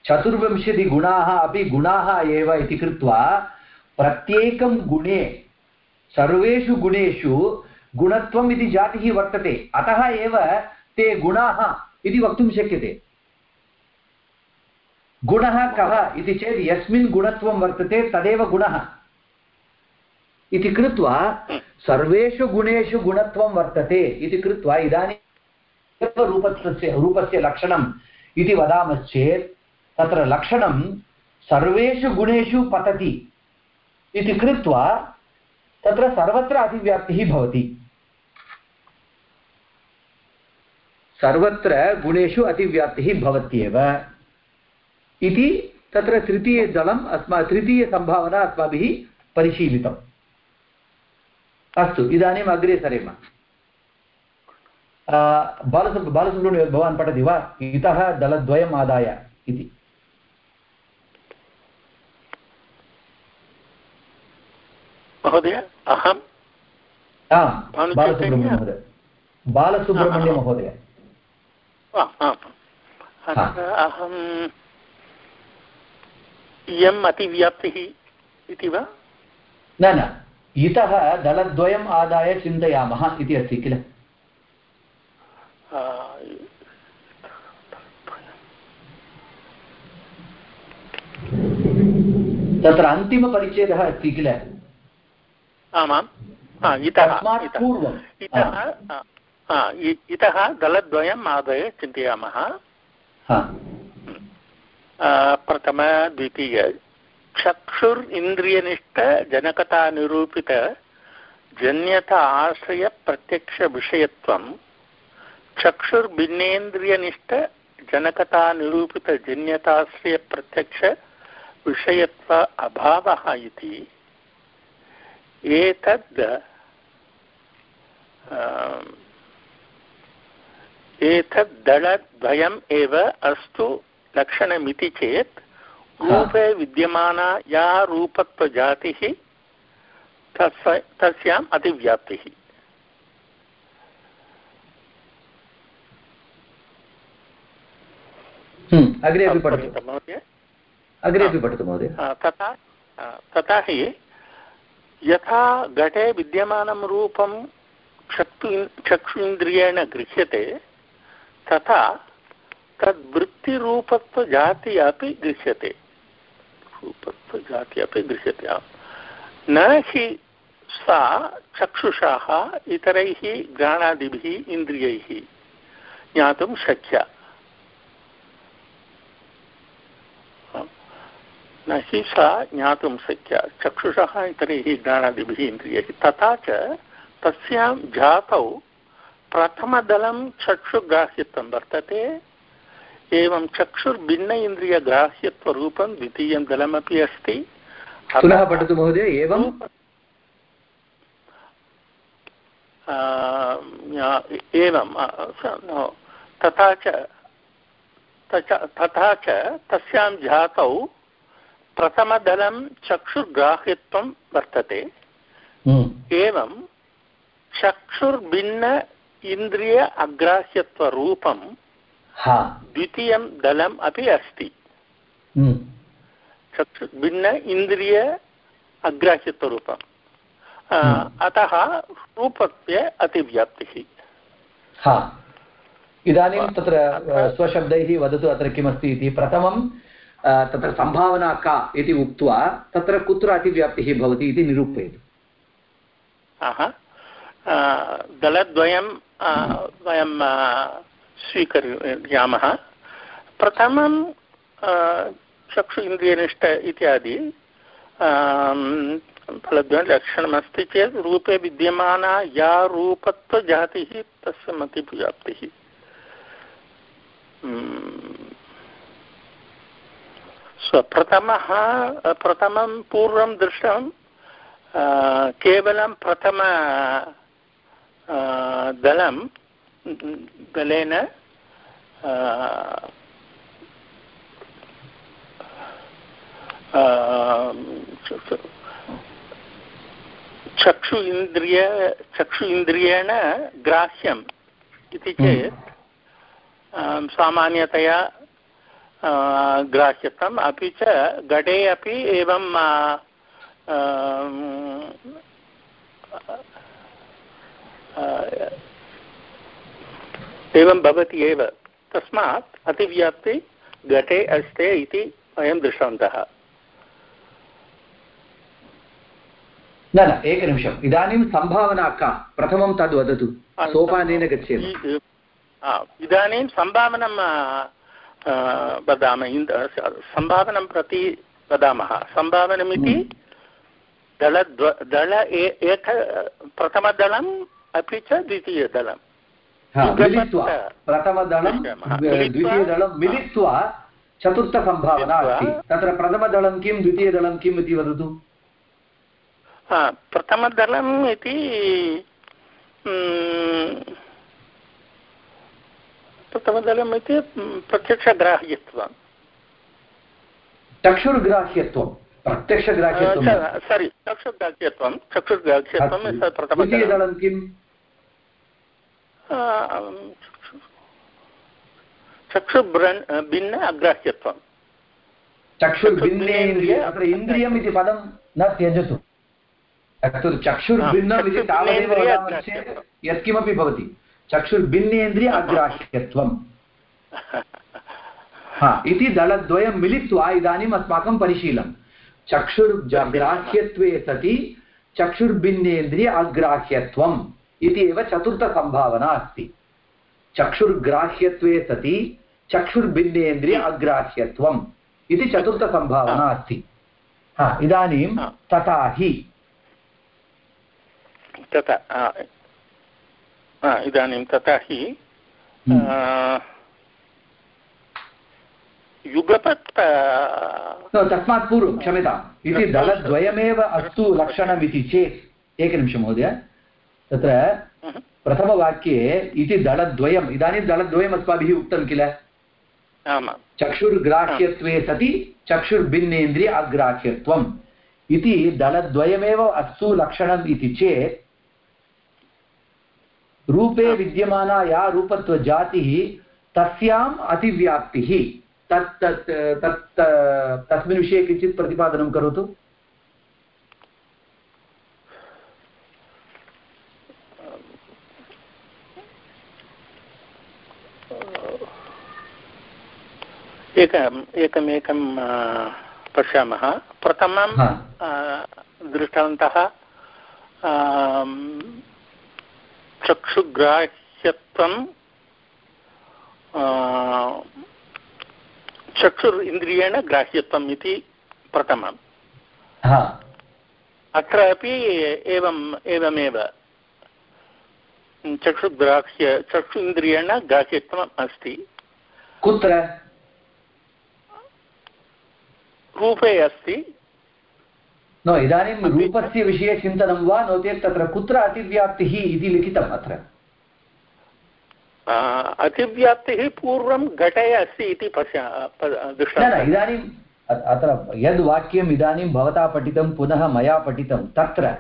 चतुर्विंशतिगुणाः अपि गुणाः एव इति कृत्वा प्रत्येकं गुणे सर्वेषु गुणेषु गुणत्वम् इति जातिः वर्तते। अतः एव ते गुणाः इति वक्तुं शक्यते। गुणः कः इति चेत् यस्मिन् गुणत्वं वर्तते तदेव गुणः। इति कृत्वा सर्वेषु गुणेषु गुणत्वं वर्तते इति कृत्वा इदानीं रूपस्य रूपस्य लक्षणम् इति वदामश्चेत् तत्र लक्षणं सर्वेषु गुणेषु पतति इति कृत्वा तत्र सर्वत्र अतिव्याप्तिः भवति। सर्वत्र गुणेषु अतिव्याप्तिः भवत्येव। इति तत्र तृतीयदलम् अस्मा तृतीयसम्भावना अस्माभिः परिशीलितम्। अस्तु इदानीम् अग्रे सरेम। बालसु बालसुब्रह्मण्य भवान् पठति वा? इतः दलद्वयम् आदाय इति। महोदय अहम् आम् बालसुब्रह्मण्य महोदय। बालसुब्रह्मण्यमहोदय अहं इयम् अतिव्याप्तिः इति वा? न न। इतः दलद्वयम् आदाय चिन्तयामः इति अस्ति किल? तत्र अन्तिमपरिच्छेदः अस्ति किल? आमाम्। इतः इतः। दलद्वयम् आदाय चिन्तयामः। प्रथम द्वितीय चक्षुर् इन्द्रियनिष्ठजनकतानिरूपित जन्यत आश्रयप्रत्यक्षविषयत्वं चक्षुर्भिन्नेन्द्रियनिष्ठजनकतानिरूपितजन्यताश्रयप्रत्यक्षविषयत्व अभावः इति एतद् एतद्दलद्वयम् एव अस्तु लक्षणमिति चेत् रूपे विद्यमाना या रूपत्वजातिः तस्य तस्याम् अतिव्याप्तिः। अग्रे अपि पठतु। महोदय? अग्रे अपि पठतु महोदय। तथा तथा हि यथा घटे विद्यमानं रूपं चक्षु चक्षुन्द्रियेण गृह्यते तथा तद्वृत्तिरूपत्वजाति अपि दृश्यते। रूपत्वजाति अपि दृश्यते न हि सा चक्षुषाः इतरैः घ्राणादिभिः इन्द्रियैः ज्ञातुं शक्या। न हि सा ज्ञातुं शक्या। चक्षुषः इतरैः घ्राणादिभिः इन्द्रियैः। तथा च तस्यां जातौ प्रथमदलं चक्षुग्राह्यत्वं वर्तते। एवं चक्षुर्भिन्न इन्द्रियग्राह्यत्वरूपं द्वितीयं दलमपि अस्ति। पुनः पठतु महोदय एवं? एवं तथा च तथा च तस्यां जातौ प्रथमदलं चक्षुर्ग्राह्यत्वं वर्तते। एवं चक्षुर्भिन्न इन्द्रिय अग्राह्यत्वरूपं द्वितीयं दलम् अपि अस्ति। चक्षुर्भिन्न इन्द्रिय अग्राह्यत्वरूपम्। अतः रूपत्वे अतिव्याप्तिः। इदानीं तत्र स्वशब्दैः वदतु अत्र किमस्ति इति। प्रथमं तत्र सम्भावना का इति उक्त्वा तत्र कुत्र अतिव्याप्तिः भवति इति निरूपयतु। दलद्वयं वयं स्वीकुर्यामः। प्रथमं चक्षु इन्द्रियनिष्ठ इत्यादि फलद्वयलक्षणमस्ति चेत् रूपे विद्यमाना या रूपत्वजातिः, तस्य मतिव्याप्तिः। स्वप्रथमः, प्रथमं पूर्वं दृष्टं केवलं प्रथम दलं दलेन चक्षु इन्द्रिय चक्षु इन्द्रियेण ग्राह्यम् इति चेत् सामान्यतया ग्राह्यत्वम् अपि च घटे अपि एवं एवं भवति एव। तस्मात् अतिव्याप्ति घटे अस्ति इति वयं दृष्टवन्तः न न एकनिमिषम्। इदानीं सम्भावना का? प्रथमं तद् वदतु। सोपानेन गच्छेम। इदानीं सम्भावनं वदामः। सम्भावनं प्रति वदामः। सम्भावनमिति दलद्व दल एक प्रथमदलम् अपि च द्वितीयदलं मिलित्वा। प्रथमदलं द्वितीयदलं मिलित्वा चतुर्थसम्भावना अस्ति। तत्र प्रथमदलं किं द्वितीयदलं किम् इति वदतु। प्रथमदलम् इति प्रथमदलम् इति प्रत्यक्षग्राह्यत्वं। चक्षुर्ग्राह्यत्वं प्रत्यक्षग्राह्यत्वं सरि चक्षुर्ग्राह्यत्वं चक्षुर्ग्राह्यत्वं प्रथमदलं। किम्? चक्षुभ्रन् भिन्न अग्राह्यत्वं। चक्षुर्भिन्नेन्द्रिय अत्र इन्द्रियम् इति पदं न त्यजतु। अस्तु चक्षुर्भिन्नम् इति तावदेव वदामः चेत् यत्किमपि भवति। चक्षुर्भिन्नेन्द्रिय अग्राह्यत्वम्। हा इति दलद्वयं मिलित्वा इदानीम् अस्माकं परिशीलनं। चक्षुर्ग्राह्यत्वे सति चक्षुर्भिन्नेन्द्रिय अग्राह्यत्वम्। इति एव चतुर्थसम्भावना अस्ति। चक्षुर्ग्राह्यत्वे सति चक्षुर्भिन्नेन्द्रिय अग्राह्यत्वम् इति चतुर्थसम्भावना अस्ति। हा इदानीं तथा हि। तथा इदानीं तथा हि युगपत् तस्मात् पूर्वं क्षम्यताम्। इति दलद्वयमेव अस्तु लक्षणमिति चेत्। एकनिमिषं महोदय। तत्र प्रथमवाक्ये इति दलद्वयम्। इदानीं दलद्वयम् अस्माभिः उक्तं किल? चक्षुर्ग्राह्यत्वे सति चक्षुर्भिन्नेन्द्रिय अग्राह्यत्वम्। इति दलद्वयमेव अस्तु लक्षणम् इति चेत् रूपे विद्यमाना या रूपत्वजातिः तस्याम् अतिव्याप्तिः। तत् तत् तत् तस्मिन् विषये किञ्चित् प्रतिपादनं करोतु। एकम् एकमेकं पश्यामः। प्रथमं दृष्टवन्तः चक्षुग्राह्यत्वं चक्षुर् इन्द्रियेण ग्राह्यत्वम् इति प्रथमम्। अत्र अपि एवम् एवमेव। चक्षुग्राह्य चक्षु इन्द्रियेण ग्राह्यत्वम् अस्ति। कुत्र? रूपे अस्ति। नो इदानीं रूपस्य विषये चिन्तनं वा? नो चेत् तत्र कुत्र अतिव्याप्तिः इति लिखितम् अत्र। अतिव्याप्तिः पूर्वं घटे अस्ति इति पश्य प- न न इदानीम् अत्र यद् वाक्यम् इदानीं भवता पठितं पुनः मया पठितं तत्र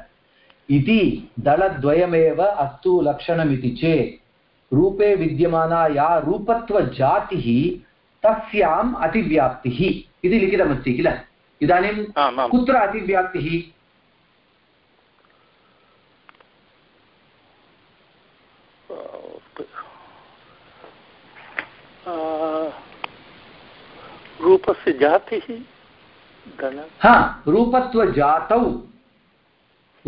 इति दलद्वयमेव अस्तु लक्षणमिति चेत् रूपे विद्यमाना या रूपत्वजातिः तस्याम् अतिव्याप्तिः। इति लिखितमस्ति किल? इदानीं कुत्र अतिव्याप्तिः? रूपस्य जातिः हा रूपत्वजातौ।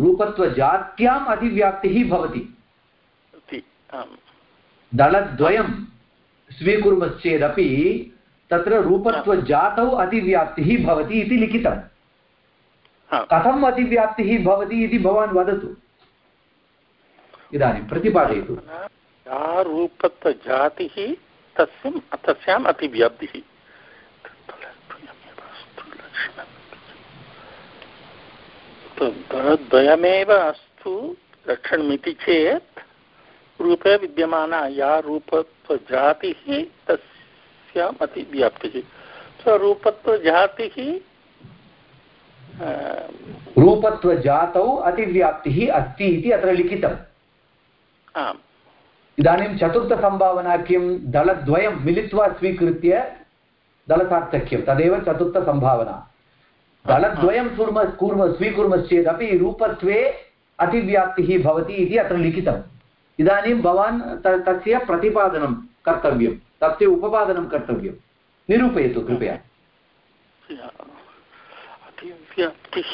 रूपत्वजात्याम् अतिव्याप्तिः भवति। दलद्वयं स्वीकुर्मश्चेदपि तत्र रूपत्वजातौ अतिव्याप्तिः भवति इति लिखितम्। आम् कथम् अतिव्याप्तिः भवति इति भवान् वदतु। इदानीं प्रतिपादयतु। या रूपत्वजातिः तस्य तस्याम् अतिव्याप्तिः। दलद्वयमेव अस्तु लक्षणमिति चेत् रूपे विद्यमाना या रूपत्वजातिः तस्याम् अतिव्याप्तिः स्वरूपत्वजातिः आ, रूपत्वजातौ अतिव्याप्तिः अस्ति इति अत्र लिखितम् आम्। इदानीं चतुर्थसम्भावना किं? दलद्वयं मिलित्वा स्वीकृत्य दलसार्थक्यं तदेव चतुर्थसम्भावना। दलद्वयं कुर्म कुर्म स्वीकुर्मश्चेदपि रूपत्वे अतिव्याप्तिः भवति इति अत्र लिखितम् इदानीं भवान् तस्य प्रतिपादनं कर्तव्यं। तस्य उपपादनं कर्तव्यं। निरूपयतु कृपया। अतिव्याप्तिः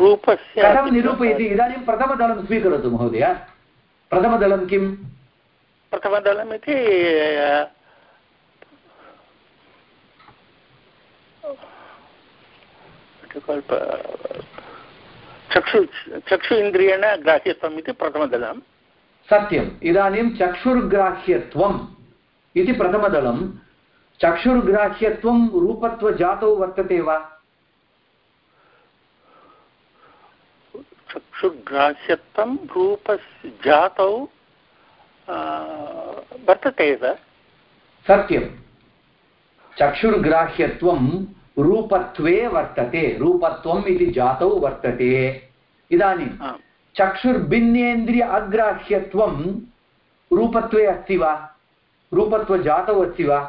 रूपस्य कथं निरूपयति? इदानीं प्रथमदलं स्वीकरोतु महोदय। प्रथमदलं किम्? प्रथमदलमिति चक्षु चक्षु इन्द्रियेण ग्राह्यत्वम् इति प्रथमदलं सत्यम्। इदानीं चक्षुर्ग्राह्यत्वम् इति प्रथमदलं। चक्षुर्ग्राह्यत्वं रूपत्वजातौ वर्तते वा? चक्षुग्राह्यत्वं रूपस्य जातौ वर्तते एव सत्यं चक्षुर्ग्राह्यत्वं रूपत्वे वर्तते। रूपत्वम् इति जातौ वर्तते। इदानीं चक्षुर्भिन्नेन्द्रिय अग्राह्यत्वं रूपत्वे अस्ति वा? रूपत्वजातौ अस्ति वा?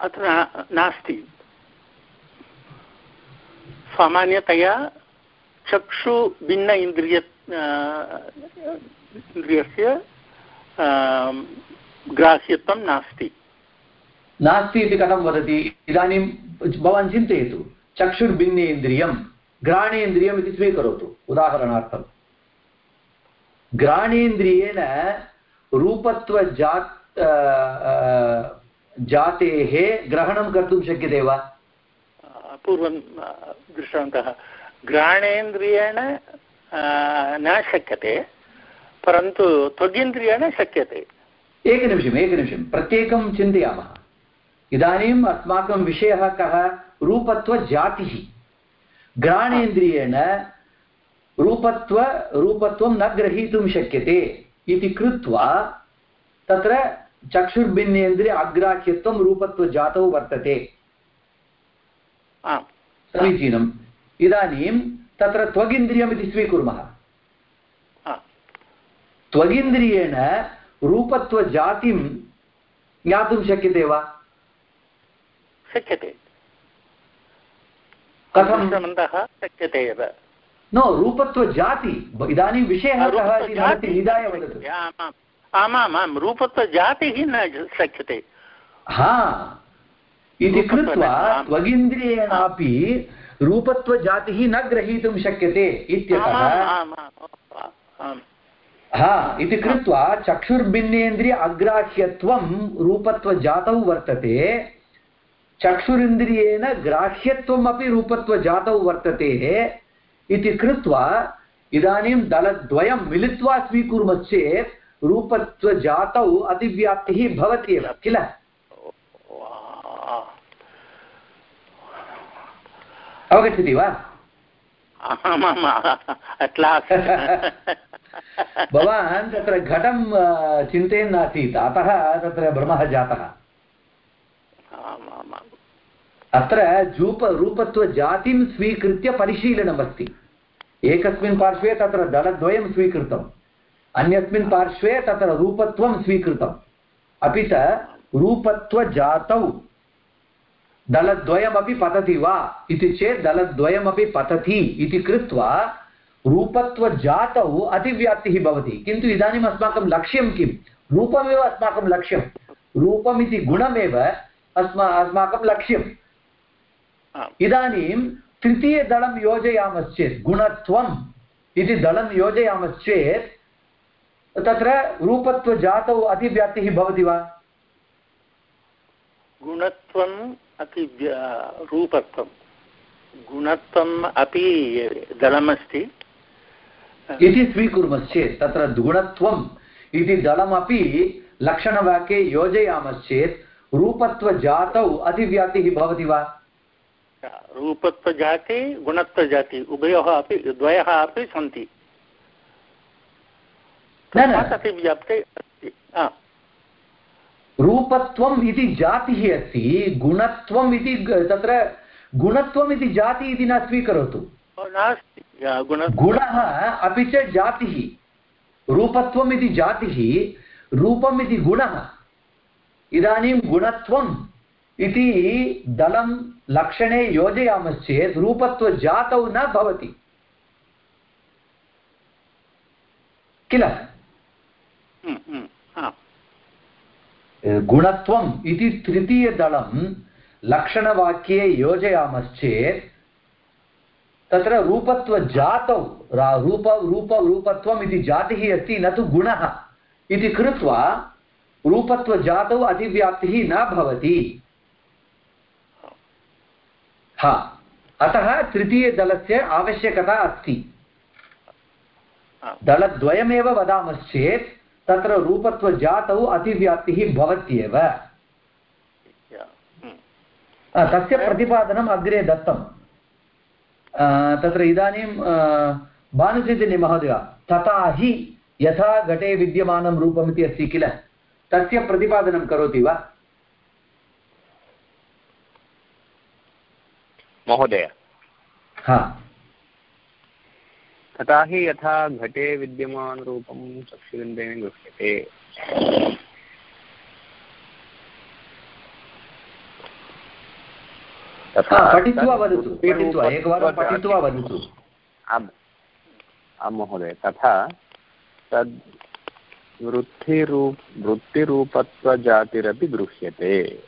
अत्र नास्ति। सामान्यतया चक्षु भिन्न इन्द्रिय इन्द्रियस्य ग्राह्यत्वं नास्ति। नास्ति इति कथं वदति? इदानीं भवान् चिन्तयतु। चक्षुर्भिन्नेन्द्रियं घ्राणेन्द्रियम् इति स्वीकरोतु उदाहरणार्थं। घ्राणेन्द्रियेण रूपत्वजा अ, जातेः ग्रहणं कर्तुं शक्यते वा? पूर्वं दृष्टवन्तः। घ्राणेन्द्रियेण न शक्यते परन्तु त्वगिन्द्रियेण शक्यते। एकनिमिषम् एकनिमिषं प्रत्येकं चिन्तयामः। इदानीम् अस्माकं विषयः कः? रूपत्वजातिः घ्राणेन्द्रियेण रूपत्व रूपत्वं न ग्रहीतुं शक्यते इति कृत्वा तत्र चक्षुर्भिन्नेन्द्रिय अग्राह्यत्वं रूपत्वजातौ वर्तते। समीचीनम्। इदानीं तत्र त्वगिन्द्रियमिति स्वीकुर्मः। त्वगिन्द्रियेण रूपत्वजातिं ज्ञातुं शक्यते वा? शक्यते। कथं दृष्टवन्तः शक्यते एव नो रूपत्वजाति इदानीं विषयः कः इति भवती निधाय वदतु। आमामां। रूपत्वजातिः न शक्यते। हा इति कृत्वा त्वगिन्द्रियेणापि रूपत्वजातिः न ग्रहीतुं शक्यते इत्यतः हा इति कृत्वा चक्षुर्भिन्नेन्द्रिय अग्राह्यत्वं रूपत्वजातौ वर्तते। चक्षुरिन्द्रियेण ग्राह्यत्वमपि रूपत्वजातौ वर्तते इति कृत्वा इदानीं दलद्वयं मिलित्वा स्वीकुर्मश्चेत् रूपत्वजातौ अतिव्याप्तिः भवति एव किल? अवगच्छति वा? भवान् तत्र घटं चिन्तयन् आसीत् अतः तत्र भ्रमः जातः। अत्र जूप रूपत्वजातिं स्वीकृत्य परिशीलनमस्ति। एकस्मिन् पार्श्वे तत्र दलद्वयं स्वीकृतम्। अन्यस्मिन् पार्श्वे तत्र रूपत्वं स्वीकृतम्। अपि च रूपत्वजातौ दलद्वयमपि पतति वा इति चेत् दलद्वयमपि पतति इति कृत्वा रूपत्वजातौ अतिव्याप्तिः भवति। किन्तु इदानीम् अस्माकं लक्ष्यं किं रूपमेव अस्माकं लक्ष्यं रूपमिति गुणमेव अस्मा अस्माकं लक्ष्यम्। इदानीं तृतीयदलं योजयामश्चेत् गुणत्वम् इति दलं योजयामश्चेत् तत्र रूपत्वजातौ अतिव्याप्तिः भवति वा? गुणत्वम् अति रूपत्वं गुणत्वम् अपि दलमस्ति। इति स्वीकुर्मश्चेत् तत्र गुणत्वम् इति दलमपि लक्षणवाक्ये योजयामश्चेत् रूपत्वजातौ अतिव्याप्तिः भवति वा? रूपत्वजाति गुणत्वजाति उभयोः अपि द्वयः अपि सन्ति। न न अतिव्याप्ते अस्ति। रूपत्वम् इति जातिः अस्ति गुणत्वम् इति तत्र गुणत्वम् इति जाति इति न स्वीकरोतु। गुणः अपि च जातिः। रूपत्वम् इति जातिः रूपम् इति गुणः। इदानीं गुणत्वम् इति दलं लक्षणे योजयामश्चेत् रूपत्वजातौ न भवति। किल? गुणत्वम् इति तृतीयदलं लक्षणवाक्ये योजयामश्चेत् तत्र रूपत्वजातौ रूप रूप रूपत्वम् इति जातिः अस्ति न तु गुणः इति कृत्वा रूपत्वजातौ अतिव्याप्तिः न भवति। हा। अतः तृतीयदलस्य आवश्यकता अस्ति। दलद्वयमेव वदामश्चेत् तत्र रूपत्वजातौ अतिव्याप्तिः भवत्येव। तस्य प्रतिपादनम् अग्रे दत्तं तत्र इदानीं भानुचैतन्यमहोदय तथा हि यथा घटे विद्यमानं रूपमिति अस्ति किल? तस्य प्रतिपादनं करोति वा? महोदय। हा। तथा हि यथा घटे विद्यमानरूपं चक्षुरिन्द्रेण गृह्यते। पठित्वा वदतु पठित्वा एकवारं पठित्वा वदतु। आम् आं महोदय तथा तद् वृत्तिरूप वृत्तिरूपत्वजातिरपि गृह्यते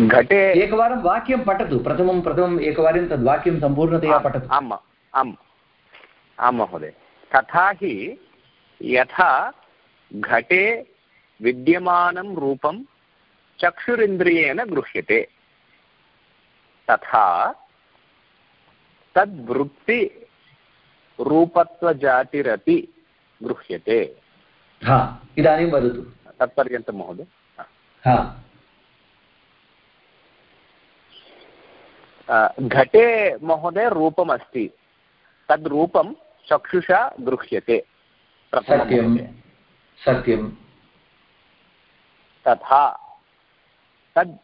घटे एकवारं वाक्यं पठतु प्रथमं प्रथमम् एकवारं तद् वाक्यं सम्पूर्णतया पठतु। आम् आम् आं महोदय। तथा हि यथा घटे विद्यमानं रूपं चक्षुरिन्द्रियेण गृह्यते। तथा तद्वृत्ति रूपत्वजातिरपि गृह्यते। हा इदानीं वदतु। तत्पर्यन्तं महोदय। हा। घटे महोदय रूपमस्ति। तद् रूपं चक्षुषा गृह्यते। सत्यं। सत्यं। तथा तद्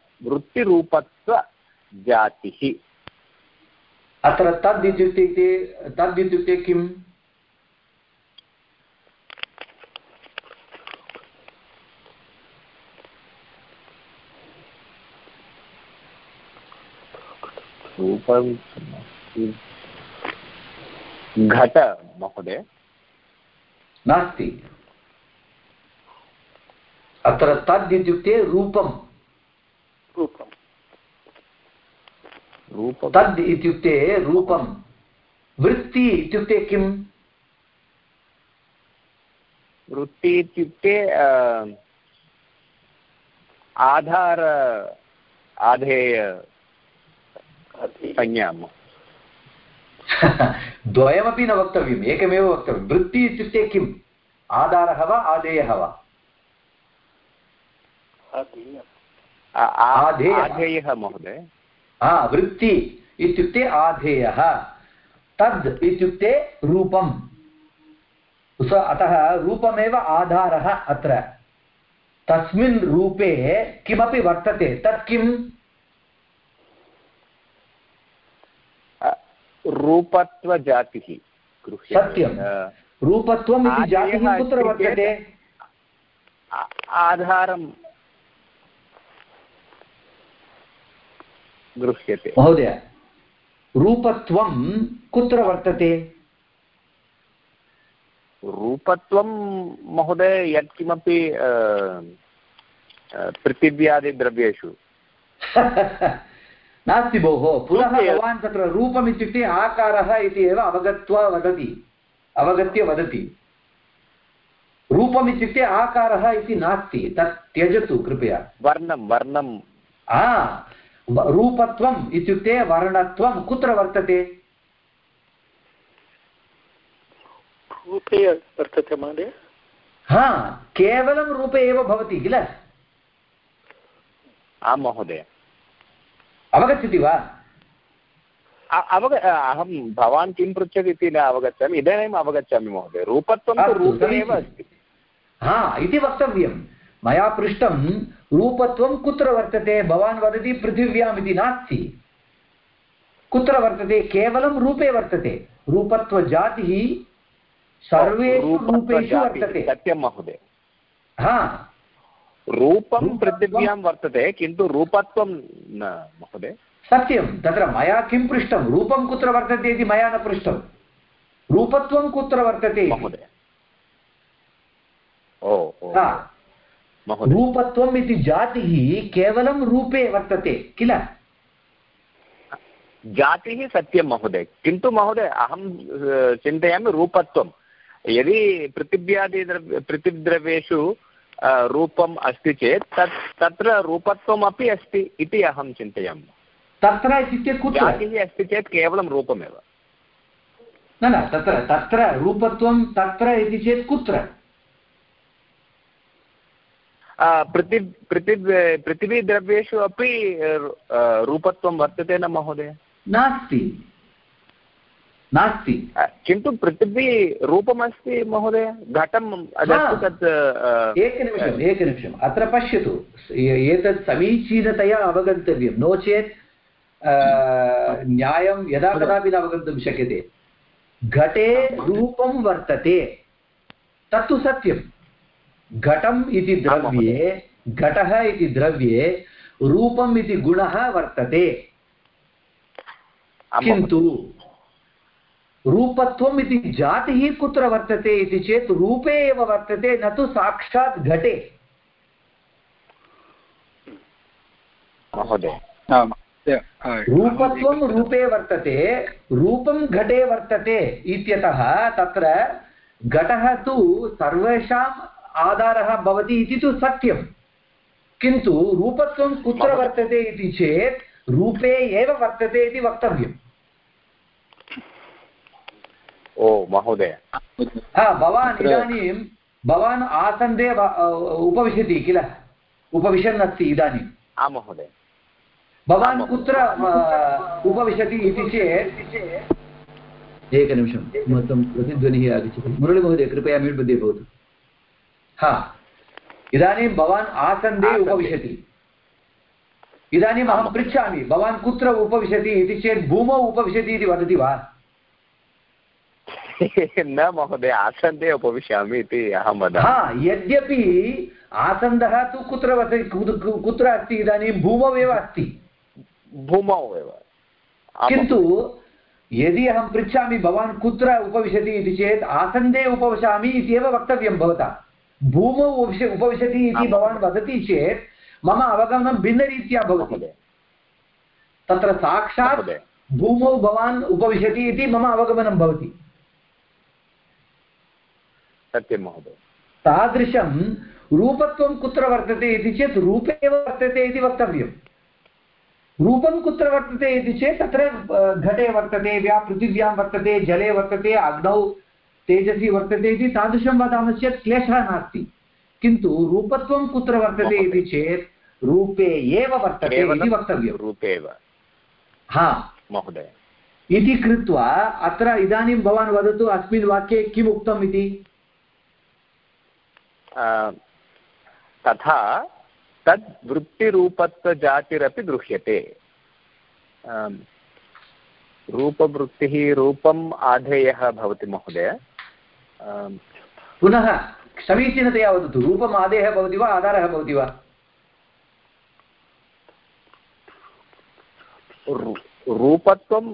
वृत्तिरूपत्वजातिः अत्र तद् इत्युक्ते तद् इत्युक्ते किम् रूपं घट महोदय। नास्ति। अत्र तद् इत्युक्ते रूपं रूपं रूपं तद् इत्युक्ते रूपं वृत्ति इत्युक्ते किम्? वृत्ति इत्युक्ते आधार आधेय संज्ञा द्वयमपि न वक्तव्यम् एकमेव वक्तव्यं वृत्ति इत्युक्ते किम्? आधारः वा आधेयः वा? आधेयः महोदय। हा वृत्ति इत्युक्ते आधेयः। तद् इत्युक्ते रूपम्। अतः रूपमेव आधारः अत्र। तस्मिन् रूपे किमपि वर्तते। तत् किम्? रूपत्वजातिः सत्यं रूपत्वम् इति जातिः कुत्र वर्तते? आधारं गृह्यते। महोदय रूपत्वं कुत्र वर्तते? रूपत्वं महोदय यत्किमपि पृथिव्यादिद्रव्येषु। नास्ति भोः पुनः भवान् तत्र रूपम् इत्युक्ते आकारः इति एव अवगत्वा वदति। अवगत्य वदति। रूपम् इत्युक्ते आकारः इति नास्ति तत् त्यजतु कृपया। वर्णं वर्णं। रूपत्वम् इत्युक्ते वर्णत्वं। कुत्र वर्तते? रूपे वर्तते महोदय। हा केवलं रूपे एव भवति किल? आं महोदय। अवगच्छति वा? अवग अहं भवान् किं पृच्छति इति न अवगच्छामि। इदानीम् अवगच्छामि महोदय। रूपत्वं तु रूपे एव अस्ति। हा इति वक्तव्यं मया पृष्टं रूपत्वं कुत्र वर्तते? भवान् वदति पृथिव्याम् इति नास्ति। कुत्र वर्तते? केवलं रूपे वर्तते। रूपत्वजातिः सर्वेषु रूपेषु वर्तते। सत्यं महोदय। हा। रूपं पृथिव्यां वर्तते किन्तु रूपत्वं न महोदय। सत्यं। तत्र मया किं पृष्टं? रूपं कुत्र वर्तते इति मया न पृष्टं। रूपत्वं कुत्र वर्तते महोदय। ओ रूपत्वम् इति जातिः केवलं रूपे वर्तते किल? जातिः सत्यं महोदय किन्तु महोदय अहं चिन्तयामि रूपत्वं। यदि पृथिव्यादिद्रव्य पृथिव्द्रव्येषु रूपम् अस्ति चेत् तत् तत्र रूपत्वमपि अस्ति इति अहं चिन्तयामि। तत्र इत्युक्ते कुत्र? जातिः अस्ति चेत् केवलं रूपमेव। न न तत्र तत्र रूपत्वं तत्र इति चेत् कुत्र? पृथि पृथिव् पृथिवीद्रव्येषु अपि रूपत्वं वर्तते न महोदय? नास्ति। नास्ति। किन्तु पृथिवी रूपमस्ति महोदय? घटं तत् एकनिमिषम् एकनिमिषम् अत्र पश्यतु। एतत् समीचीनतया अवगन्तव्यं। नो चेत् न्यायं यदा कदापि न अवगन्तुं शक्यते। घटे रूपं वर्तते। तत्तु सत्यं घटम् इति द्रव्ये घटः इति द्रव्ये रूपम् इति गुणः वर्तते। किन्तु रूपत्वम् इति जातिः कुत्र वर्तते इति चेत् रूपे एव वर्तते न तु साक्षात् घटे। महोदय। रूपत्वं रूपे वर्तते रूपं घटे वर्तते इत्यतः तत्र घटः तु सर्वेषाम् आधारः भवति इति तु सत्यं। किन्तु रूपत्वं कुत्र वर्तते इति चेत् रूपे एव वर्तते इति वक्तव्यम्। ओ महोदय। हा भवान् इदानीं भवान् आसन्दे उपविशति किल? उपविशन् अस्ति इदानीम् आं महोदय। भवान् कुत्र उपविशति इति चेत् एकनिमिषं मतं प्रतिध्वनिः आगच्छति। मुरळीमहोदय कृपया म्यूट् मध्ये भवतु। हा. इदानीं भवान् आसन्दे उपविशति. इदानीम् अहं पृच्छामि भवान् कुत्र उपविशति इति चेत् भूमौ उपविशति इति वदति वा? न महोदय आसन्दे उपविशामि इति अहं वदामि. हा यद्यपि आसन्दः तु कुत्र वसति कुत्र अस्ति इदानीं? भूमौ एव अस्ति. भूमौ एव. किन्तु यदि अहं पृच्छामि भवान् कुत्र उपविशति इति चेत् आसन्दे उपविशामि इति एव वक्तव्यं भवता। भूमौ उपविश उपविशति इति भवान् वदति चेत् मम अवगमनं भिन्नरीत्या भवति। तत्र साक्षात् भूमौ भवान् उपविशति इति मम अवगमनं भवति। सत्यं महोदय। तादृशं रूपत्वं कुत्र वर्तते इति चेत् रूपे एव वर्तते इति वक्तव्यम् रूपं कुत्र वर्तते इति चेत् तत्र घटे वर्तते व्या पृथिव्यां वर्तते जले वर्तते अग्नौ तेजसि वर्तते इति तादृशं वदामः चेत् क्लेशः नास्ति। किन्तु रूपत्वं कुत्र वर्तते इति चेत् रूपे एव वर्तते इति वक्तव्यं रूपे एव हा। महोदय। इति कृत्वा अत्र इदानीं भवान् वदतु अस्मिन् वाक्ये किम् उक्तम् इति? तथा तद् वृत्तिरूपत्वजातिरपि गृह्यते रूपवृत्तिः रूपम् आधेयः भवति महोदय। पुनः समीचीनतया वदतु रूपम् आदेयः भवति वा आधारः भवति वा? रूपत्वं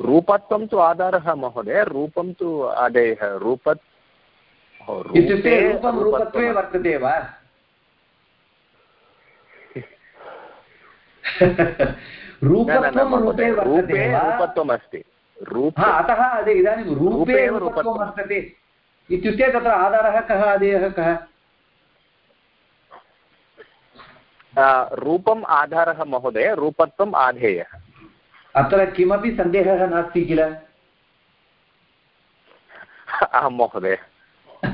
रूपत्वं तु आधारः महोदय रूपं तु आदेयः रूपत् इत्युक्ते रूपं रूपत्वे वर्तते वा? रूपत्वं रूपे वर्तते रूपत्वम् अस्ति अतः इदानीं रूपे रूपत्वं वर्तते। इत्युक्ते तत्र आधारः कः आदेयः कः? रूपम् आधारः महोदय रूपत्वम् आधेयः। अत्र किमपि सन्देहः नास्ति किल? आं महोदय।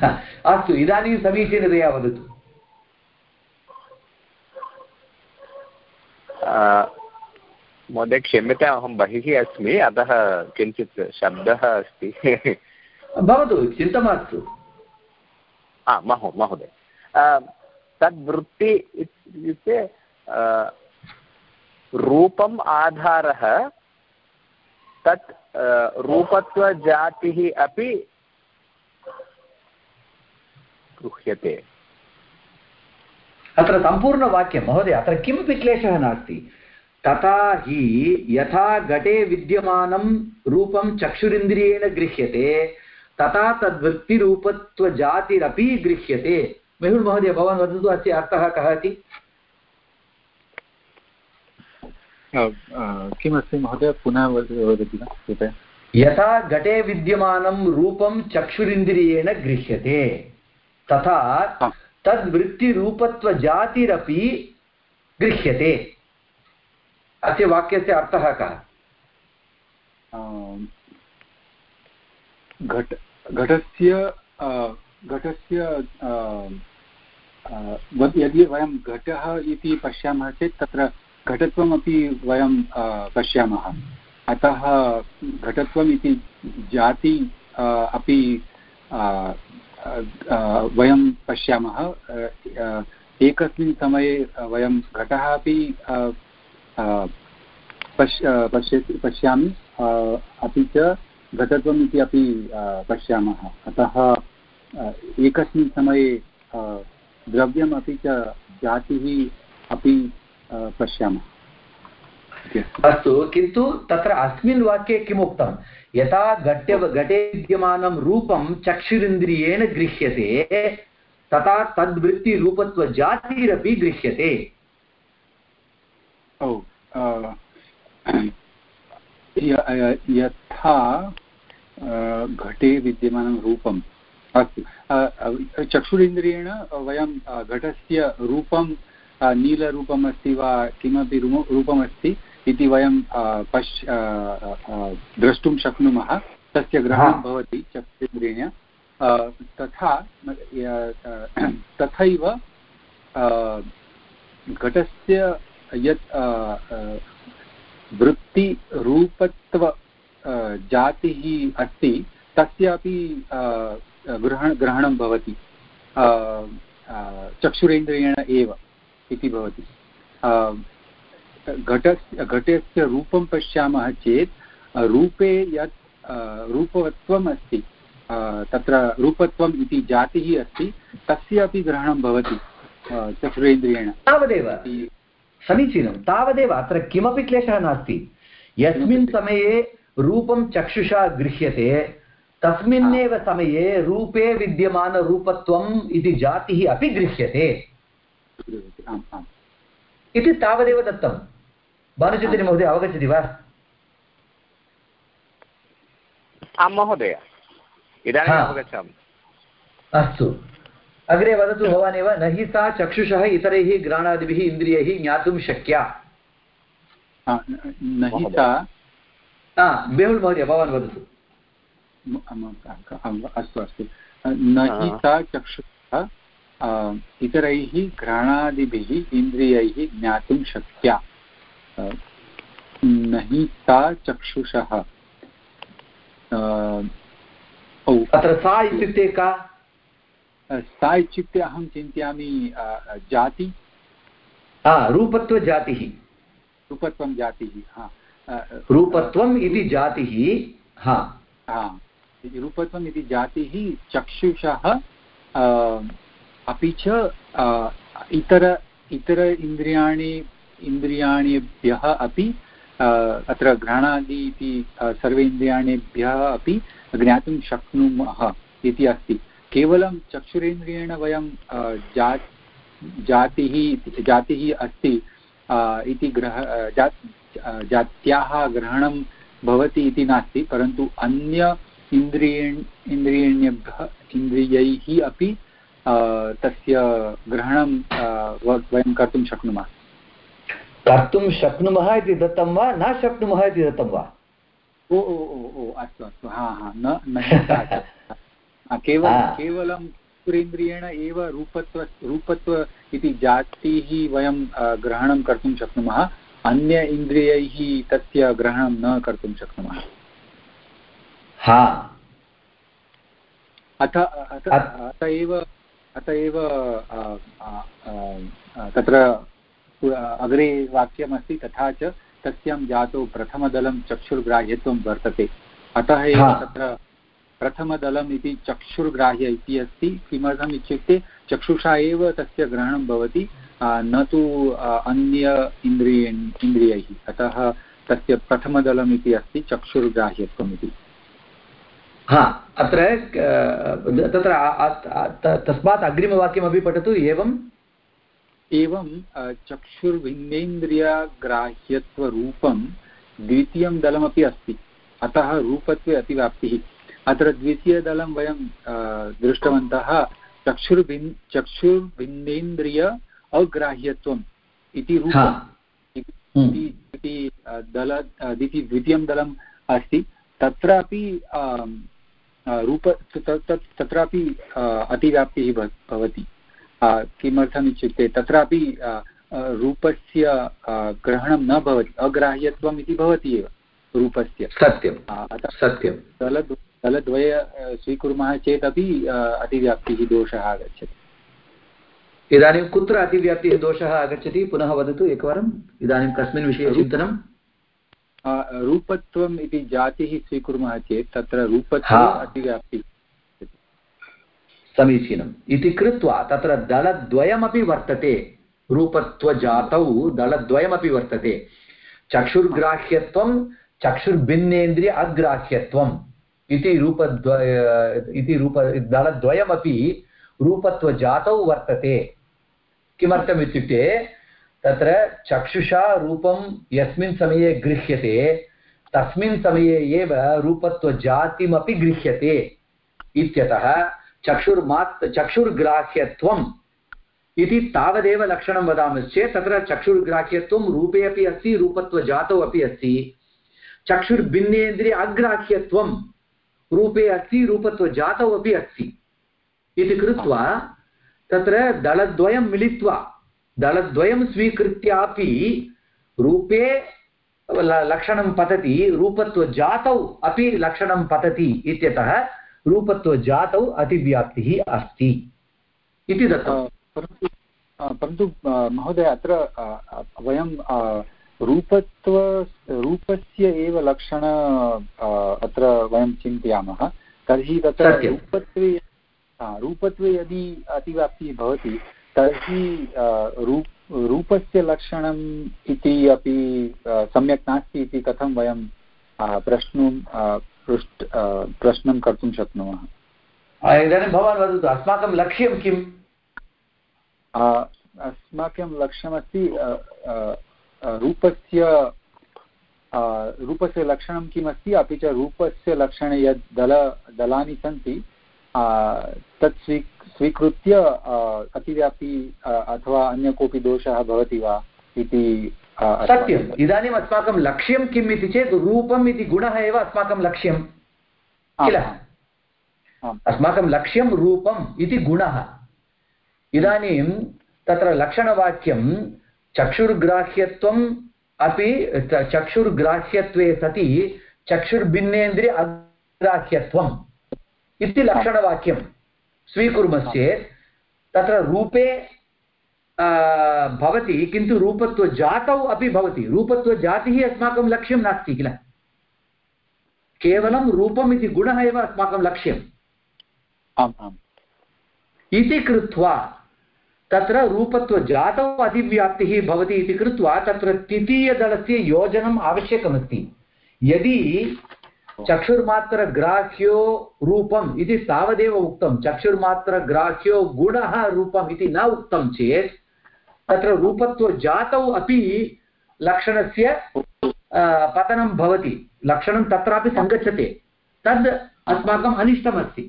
अस्तु इदानीं समीचीनतया वदतु। महोदय क्षम्यता अहं बहिः अस्मि अतः किञ्चित् शब्दः अस्ति। भवतु चिन्ता मास्तु। हा महो महोदय। तद्वृत्ति इत्युक्ते रूपम् आधारः तत् रूपत्वजातिः अपि गृह्यते। अत्र सम्पूर्णवाक्यं महोदय अत्र किमपि क्लेशः नास्ति। तथा हि यथा घटे विद्यमानं रूपं चक्षुरिन्द्रियेण गृह्यते तथा तद्वृत्तिरूपत्वजातिरपि गृह्यते। मेहुल् महोदय भवान् वदतु अस्य अर्थः कः इति? किमस्ति महोदय पुनः वदति वा कृपया। यथा घटे विद्यमानं रूपं चक्षुरिन्द्रियेण गृह्यते तथा तद्वृत्तिरूपत्वजातिरपि गृह्यते। अस्य वाक्यस्य अर्थः कः? घट, घटस्य घटस्य यदि वयं घटः इति पश्यामः चेत् तत्र घटत्वमपि वयं पश्यामः। अतः घटत्वम् इति जाति अपि वयं पश्यामः। एकस्मिन् समये वयं घटः अपि पश् पश्य पश्यामि। अपि च घटत्वम् इति अपि पश्यामः। अतः एकस्मिन् समये द्रव्यम् अपि च जातिः अपि पश्यामः। अस्तु किन्तु तत्र अस्मिन् वाक्ये किम् उक्तं? यथा घट्य घटे विद्यमानं रूपं चक्षुरिन्द्रियेण गृह्यते तथा तद्वृत्तिरूपत्वजातिरपि गृह्यते। ओ यथा घटे विद्यमानं रूपम् अस्तु। चक्षुरिन्द्रियेण वयं घटस्य रूपं नीलरूपम् अस्ति वा किमपि रूपमस्ति इति वयं पश् द्रष्टुं शक्नुमः। तस्य ग्रहणं भवति चक्षुरिन्द्रियेण। तथा तथैव घटस्य यत् वृत्तिरूपत्व जातिः अस्ति तस्यापि ग्रहण ग्रहणं भवति। चक्षुरेन्द्रियेण एव इति भवति। घटस्य घटस्य रूपं पश्यामः चेत् रूपे यत् रूपवत्वम् अस्ति तत्र रूपत्वम् इति जातिः अस्ति तस्य अपि ग्रहणं भवति चक्षुरेन्द्रियेण। तावदेव। समीचीनं तावदेव अत्र किमपि क्लेशः नास्ति। यस्मिन् समये रूपं चक्षुषा गृह्यते तस्मिन्नेव समये रूपे विद्यमानरूपत्वम् इति जातिः अपि गृह्यते। इति तावदेव दत्तं भानुचन्द्री महोदय अवगच्छति वा? आं महोदय। इदानीम् अवगच्छामि। अस्तु। अग्रे वदतु भवानेव न हि सा चक्षुषः इतरैः घ्राणादिभिः इन्द्रियैः ज्ञातुं शक्या। न- हि सा हा, मेहुल् महोदय भवान् वदतु। अस्तु अस्तु। न हि। सा चक्षुषः इतरैः घ्राणादिभिः इन्द्रियैः ज्ञातुं शक्या। न हि सा चक्षुषः। औ। अत्र सा इत्युक्ते का? सा इत्युक्ते अहं चिन्तयामि जाति। हा रूपत्वजातिः। रूपत्वं जातिः हा। रूपत्वम् इति जातिः हा। हा। रूपत्वम् इति जातिः चक्षुषः अपि च इतर इतर इन्द्रियाणि इन्द्रियाणिभ्यः अपि अत्र घ्राणादि इति सर्वे इन्द्रियाणिभ्यः अपि ज्ञातुं शक्नुमः इति अस्ति। केवलं चक्षुरेन्द्रियेण वयं जा जातिः जातिः अस्ति इति ग्रह जा जात्याः ग्रहणं भवति इति नास्ति परन्तु अन्य इन्द्रियेण इन्द्रियेण्यभ्यः इन्द्रियैः अपि तस्य ग्रहणं वयं कर्तुं शक्नुमः। कर्तुं शक्नुमः इति दत्तं वा न शक्नुमः इति दत्तं वा? ओ ओ ओ ओ अस्तु अस्तु हा हा न केवलं। केवलं सुरेन्द्रियेण एव रूपत्व रूपत्व इति जातिः वयं ग्रहणं कर्तुं शक्नुमः। अन्य इन्द्रियैः तस्य ग्रहणं न कर्तुं शक्नुमः। हा। अथ अत एव अत एव तत्र अग्रे वाक्यमस्ति तथा च तस्यां जातौ प्रथमदलं चक्षुर्ग्राह्यत्वं वर्तते। अतः एव तत्र प्रथमदलम् इति चक्षुर्ग्राह्य इति अस्ति। किमर्थम् इत्युक्ते चक्षुषा एव तस्य ग्रहणं भवति न तु अन्य इन्द्रिय इन्द्रियैः। अतः तस्य प्रथमदलम् इति अस्ति चक्षुर्ग्राह्यत्वम् इति हा अत्र तत्र तस्मात् अग्रिमवाक्यमपि पठतु एवं एवं चक्षुर्विन्देन्द्रियग्राह्यत्वरूपं द्वितीयं दलमपि अस्ति। अतः रूपत्वे अतिव्याप्तिः अत्र द्वितीयदलं वयं दृष्टवन्तः चक्षुर्भिन् चक्षुर्भिन्नेन्द्रिय अग्राह्यत्वम् इति रूपम् हम्म। इति दल इति द्वितीयं दलम् अस्ति। तत्रापि रूप तत् तत् तत्रापि अतिव्याप्तिः भवति। किमर्थम् इत्युक्ते तत्रापि रूपस्य ग्रहणं न भवति। अग्राह्यत्वम् इति भवति एव रूपस्य। सत्यं। सत्यं। दलद् दलद्वय स्वीकुर्मः चेदपि अ, अतिव्याप्तिः दोषः आगच्छति। इदानीं कुत्र अतिव्याप्तिः दोषः आगच्छति? पुनः वदतु एकवारम्। इदानीं कस्मिन् विषये चिन्तनं रूपत्वम् इति जातिः स्वीकुर्मः चेत् तत्र रूपत्वे। अतिव्याप्तिः समीचीनम्। इति कृत्वा तत्र दलद्वयमपि वर्तते। रूपत्वजातौ दलद्वयमपि वर्तते। चक्षुर्ग्राह्यत्वं चक्षुर्भिन्नेन्द्रिय अग्राह्यत्वम्। इति रूपद्वय इति रूप, दलद्वयमपि रूपत्वजातौ वर्तते। किमर्थम् इत्युक्ते, तत्र चक्षुषा रूपं यस्मिन् समये गृह्यते, तस्मिन् समये एव रूपत्वजातिमपि गृह्यते इत्यतः चक्षुर्मात्, चक्षुर्ग्राह्यत्वम् इति तावदेव लक्षणं वदामश्चेत्, तत्र चक्षुर्ग्राह्यत्वं रूपे अपि अस्ति, रूपत्वजातौ अपि अस्ति। चक्षुर्भिन्नेन्द्रिय अग्राह्यत्वं रूपे अस्ति रूपत्वजातौ अपि अस्ति। इति कृत्वा तत्र दलद्वयं मिलित्वा, दलद्वयं स्वीकृत्यापि रूपे लक्षणं पतति रूपत्वजातौ अपि लक्षणं पतति इत्यतः रूपत्वजातौ अतिव्याप्तिः अस्ति। इति दत्तम्। परन्तु परन्तु महोदय, अत्र वयं रूपत्व रूपस्य एव लक्षण अत्र वयं चिन्तयामः। तर्हि तत्र रूपत्वे रूपत्वे यदि अतिव्याप्तिः भवति तर्हि रूप रूपस्य लक्षणम् इति अपि सम्यक् नास्ति इति कथं वयं प्रश्नं पृष्ट प्रश्नं कर्तुं शक्नुमः? इदानीं भवान् वदतु अस्माकं लक्ष्यं किम्? अस्माकं लक्ष्यमस्ति रूपस्य रूपस्य लक्षणं किम् अस्ति अपि च रूपस्य लक्षणे यद् दल दलानि सन्ति तत् स्वी स्वीकृत्य अतिव्याप्ति अथवा अन्य कोऽपि दोषः भवति वा इति सत्यम्। इदानीम् अस्माकं लक्ष्यं किम् इति चेत् रूपम् इति गुणः एव अस्माकं लक्ष्यं। किल? अस्माकं लक्ष्यं रूपम् इति गुणः। इदानीं तत्र लक्षणवाक्यं चक्षुर्ग्राह्यत्वम् अपि चक्षुर्ग्राह्यत्वे सति चक्षुर्भिन्नेन्द्रिय अग्राह्यत्वम् इति लक्षणवाक्यं स्वीकुर्मश्चेत् तत्र रूपे भवति किन्तु रूपत्वजातौ अपि भवति। रूपत्वजातिः अस्माकं लक्ष्यं नास्ति किल? केवलं रूपम् इति गुणः एव अस्माकं लक्ष्यम्। आम् आम्। इति कृत्वा तत्र रूपत्वजातौ अधिव्याप्तिः भवति इति कृत्वा तत्र तृतीयदलस्य योजनम् आवश्यकमस्ति। यदि चक्षुर्मात्रग्राह्यो रूपम् इति तावदेव उक्तं चक्षुर्मात्रग्राह्यो गुणः रूपम् इति न उक्तं चेत् तत्र रूपत्वजातौ अपि लक्षणस्य पतनं भवति। लक्षणं तत्रापि सङ्गच्छते। तद् अस्माकम् अनिष्टमस्ति।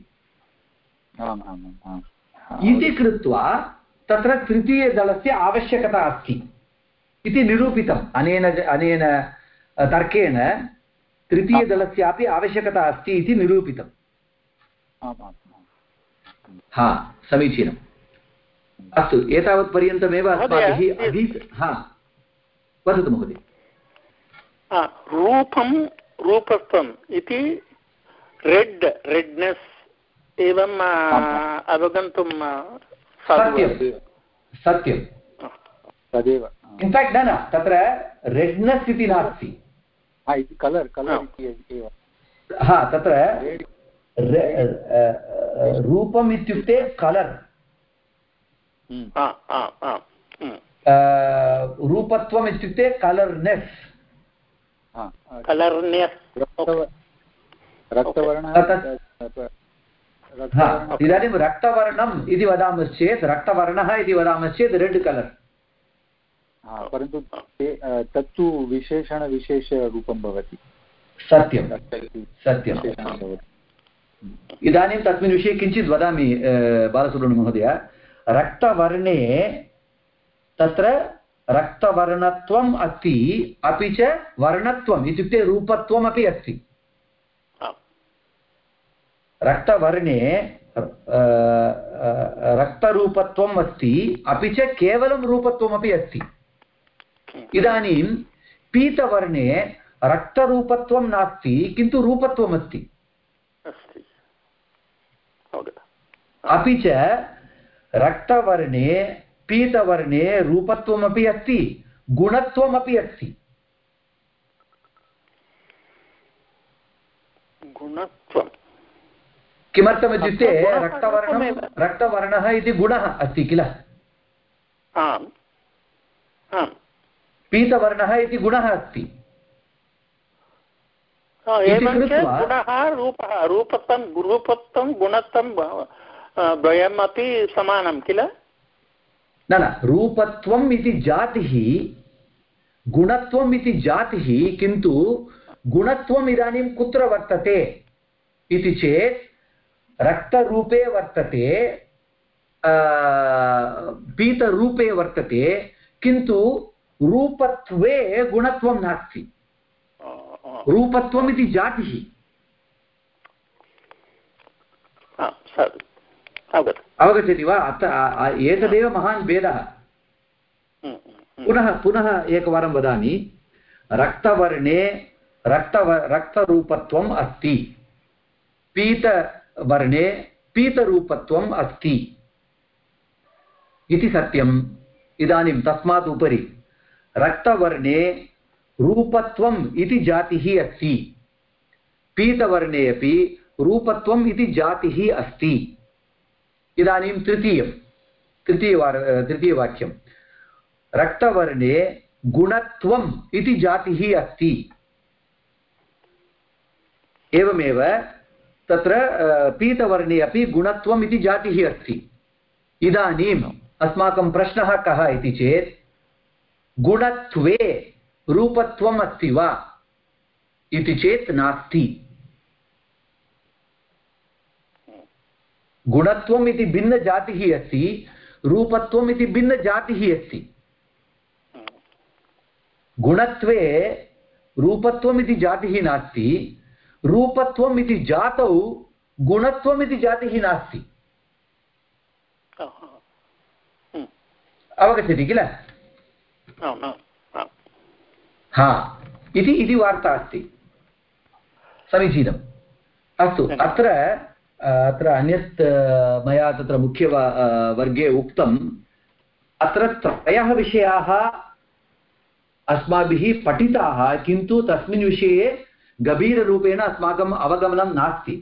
इति कृत्वा तत्र तृतीयदलस्य आवश्यकता अस्ति। इति निरूपितम्। अनेन अनेन तर्केण तृतीयदलस्यापि आवश्यकता अस्ति इति निरूपितम्। हा समीचीनम्। अस्तु एतावत्पर्यन्तमेव अस्माभिः हा वदतु महोदय। रूपं रूपत्वम् इति रेड् रेड्नेस् एवम् अवगन्तुं सत्यं। सत्यं। तदेव। इन्फाक्ट् न न तत्र रेड्नेस् इति नास्ति। कलर् कलर् इति एव। हा तत्र रूपम् इत्युक्ते कलर्। रूपत्वम् इत्युक्ते कलर्नेस्। कलर्नेस्। रक्तवर्णः इदानीं रक्तवर्णम् इति वदामश्चेत् रक्तवर्णः इति वदामश्चेत् रेड् कलर्। परन्तु तत्तु विशेषणविशेषरूपं भवति। सत्यं सत्यम् इदानीं तस्मिन् विषये किञ्चित् वदामि बालसुब्रह्मण्यमहोदय रक्तवर्णे तत्र रक्तवर्णत्वम् अस्ति अपि च वर्णत्वम् इत्युक्ते रूपत्वमपि अस्ति। रक्तवर्णे रक्तरूपत्वम् अस्ति अपि च केवलं रूपत्वमपि अस्ति। इदानीं पीतवर्णे रक्तरूपत्वं नास्ति किन्तु रूपत्वमस्ति। अपि च रक्तवर्णे पीतवर्णे रूपत्वमपि अस्ति गुणत्वमपि अस्ति। गुणत्वं किमर्थमित्युक्ते रक्तवर्णं रक्तवर्णः इति गुणः अस्ति किल? आम्। आम्। पीतवर्णः इति गुणः अस्ति। गुणः रूपः रूपत्वं रूपत्वं गुणत्वं द्वयमपि समानं किल? न न रूपत्वम् इति जातिः गुणत्वम् इति जातिः किन्तु गुणत्वम् इदानीं कुत्र वर्तते? इति चेत् रक्तरूपे वर्तते पीतरूपे वर्तते किन्तु रूपत्वे गुणत्वं नास्ति। रूपत्वम् इति जातिः। अवगच्छति वा? अत्र एतदेव महान् भेदः। पुनः पुनः एकवारं वदामि। रक्तवर्णे रक्तव रक्तरूपत्वम् अस्ति। पीत वर्णे पीतरूपत्वम् अस्ति। इति सत्यम्। इदानीं तस्मात् उपरि। रक्तवर्णे रूपत्वम् इति जातिः अस्ति। पीतवर्णे अपि रूपत्वम् इति जातिः अस्ति। इदानीं तृतीयं। तृतीयवार तृतीयवाक्यं रक्तवर्णे गुणत्वम् इति जातिः अस्ति। एवमेव तत्र पीतवर्णे अपि गुणत्वम् इति जातिः अस्ति। इदानीम् अस्माकं प्रश्नः कः इति चेत्, गुणत्वे रूपत्वम् अस्ति वा इति चेत् नास्ति। गुणत्वम् इति भिन्नजातिः अस्ति, रूपत्वम् इति भिन्नजातिः अस्ति। गुणत्वे रूपत्वम् इति जातिः नास्ति रूपत्वम् इति जातौ गुणत्वम् इति जातिः नास्ति। अवगच्छति किल? हा इति इति वार्ता अस्ति। समीचीनम्। अस्तु अत्र अत्र अन्यत् मया तत्र मुख्य वर्गे उक्तम्। अत्र त्रयः विषयाः अस्माभिः पठिताः किन्तु तस्मिन् विषये गभीररूपेण अस्माकम् अवगमनं नास्ति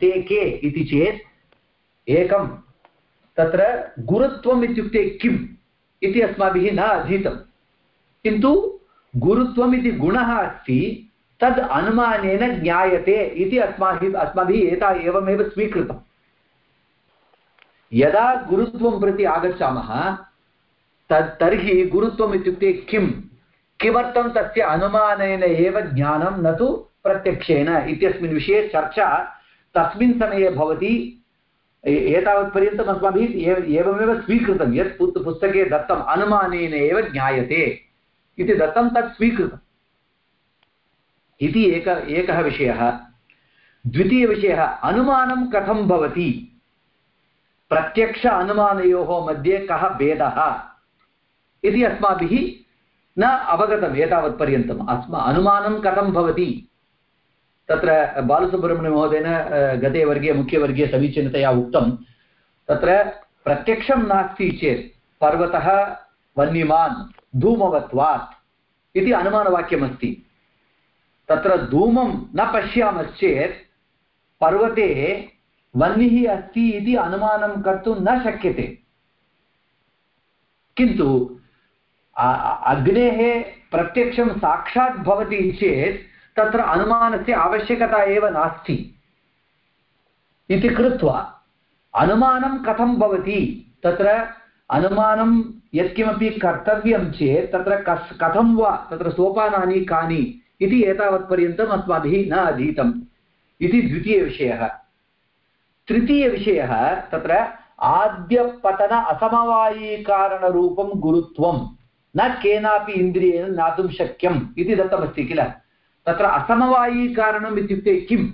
ते के इति चेत् एकं, तत्र गुरुत्वम् इत्युक्ते किम् इति अस्माभिः न अधीतं किन्तु गुरुत्वम् इति गुणः अस्ति, तद् अनुमानेन ज्ञायते इति अस्माभिः अस्माभिः एता एवमेव स्वीकृतम्। यदा गुरुत्वं प्रति आगच्छामः तत् तर्हि गुरुत्वम् इत्युक्ते किं किमर्थं तस्य अनुमानेन एव ज्ञानं न तु प्रत्यक्षेन? इत्यस्मिन् विषये चर्चा तस्मिन् समये भवति। एतावत्पर्यन्तम् अस्माभिः एवमेव स्वीकृतं। यत् पुस्तके दत्तम् अनुमानेन एव ज्ञायते इति दत्तं तत् स्वीकृतम्। इति एक, एकः विषयः। द्वितीयविषयः, अनुमानं कथं भवति? प्रत्यक्ष अनुमानयोः मध्ये कः भेदः? इति अस्माभिः न अवगतम् एतावत्पर्यन्तम् अस्मा अनुमानं कथं भवति? तत्र बालसुब्रह्मण्यमहोदयेन गते वर्गे, मुख्यवर्गे समीचीनतया उक्तं, तत्र प्रत्यक्षं नास्ति चेत् पर्वतः वन्यमान् धूमवत्वात् इति अनुमानवाक्यमस्ति। तत्र धूमं न पश्यामश्चेत् पर्वते वह्निः अस्ति इति अनुमानं कर्तुं न शक्यते। किन्तु अग्नेः प्रत्यक्षं साक्षात् भवति चेत् तत्र अनुमानस्य आवश्यकता एव नास्ति। इति कृत्वा अनुमानं कथं भवति? तत्र अनुमानं यत्किमपि कर्तव्यं चेत् तत्र कस्, कथं वा, तत्र सोपानानि कानि इति एतावत्पर्यन्तम् अस्माभिः न अधीतम् इति द्वितीयविषयः। तृतीयविषयः तत्र आद्यपतन असमवायीकारणरूपं गुरुत्वं न केनापि इन्द्रियेण ज्ञातुं शक्यम् इति दत्तमस्ति किल? तत्र असमवायीकारणम् इत्युक्ते किम्?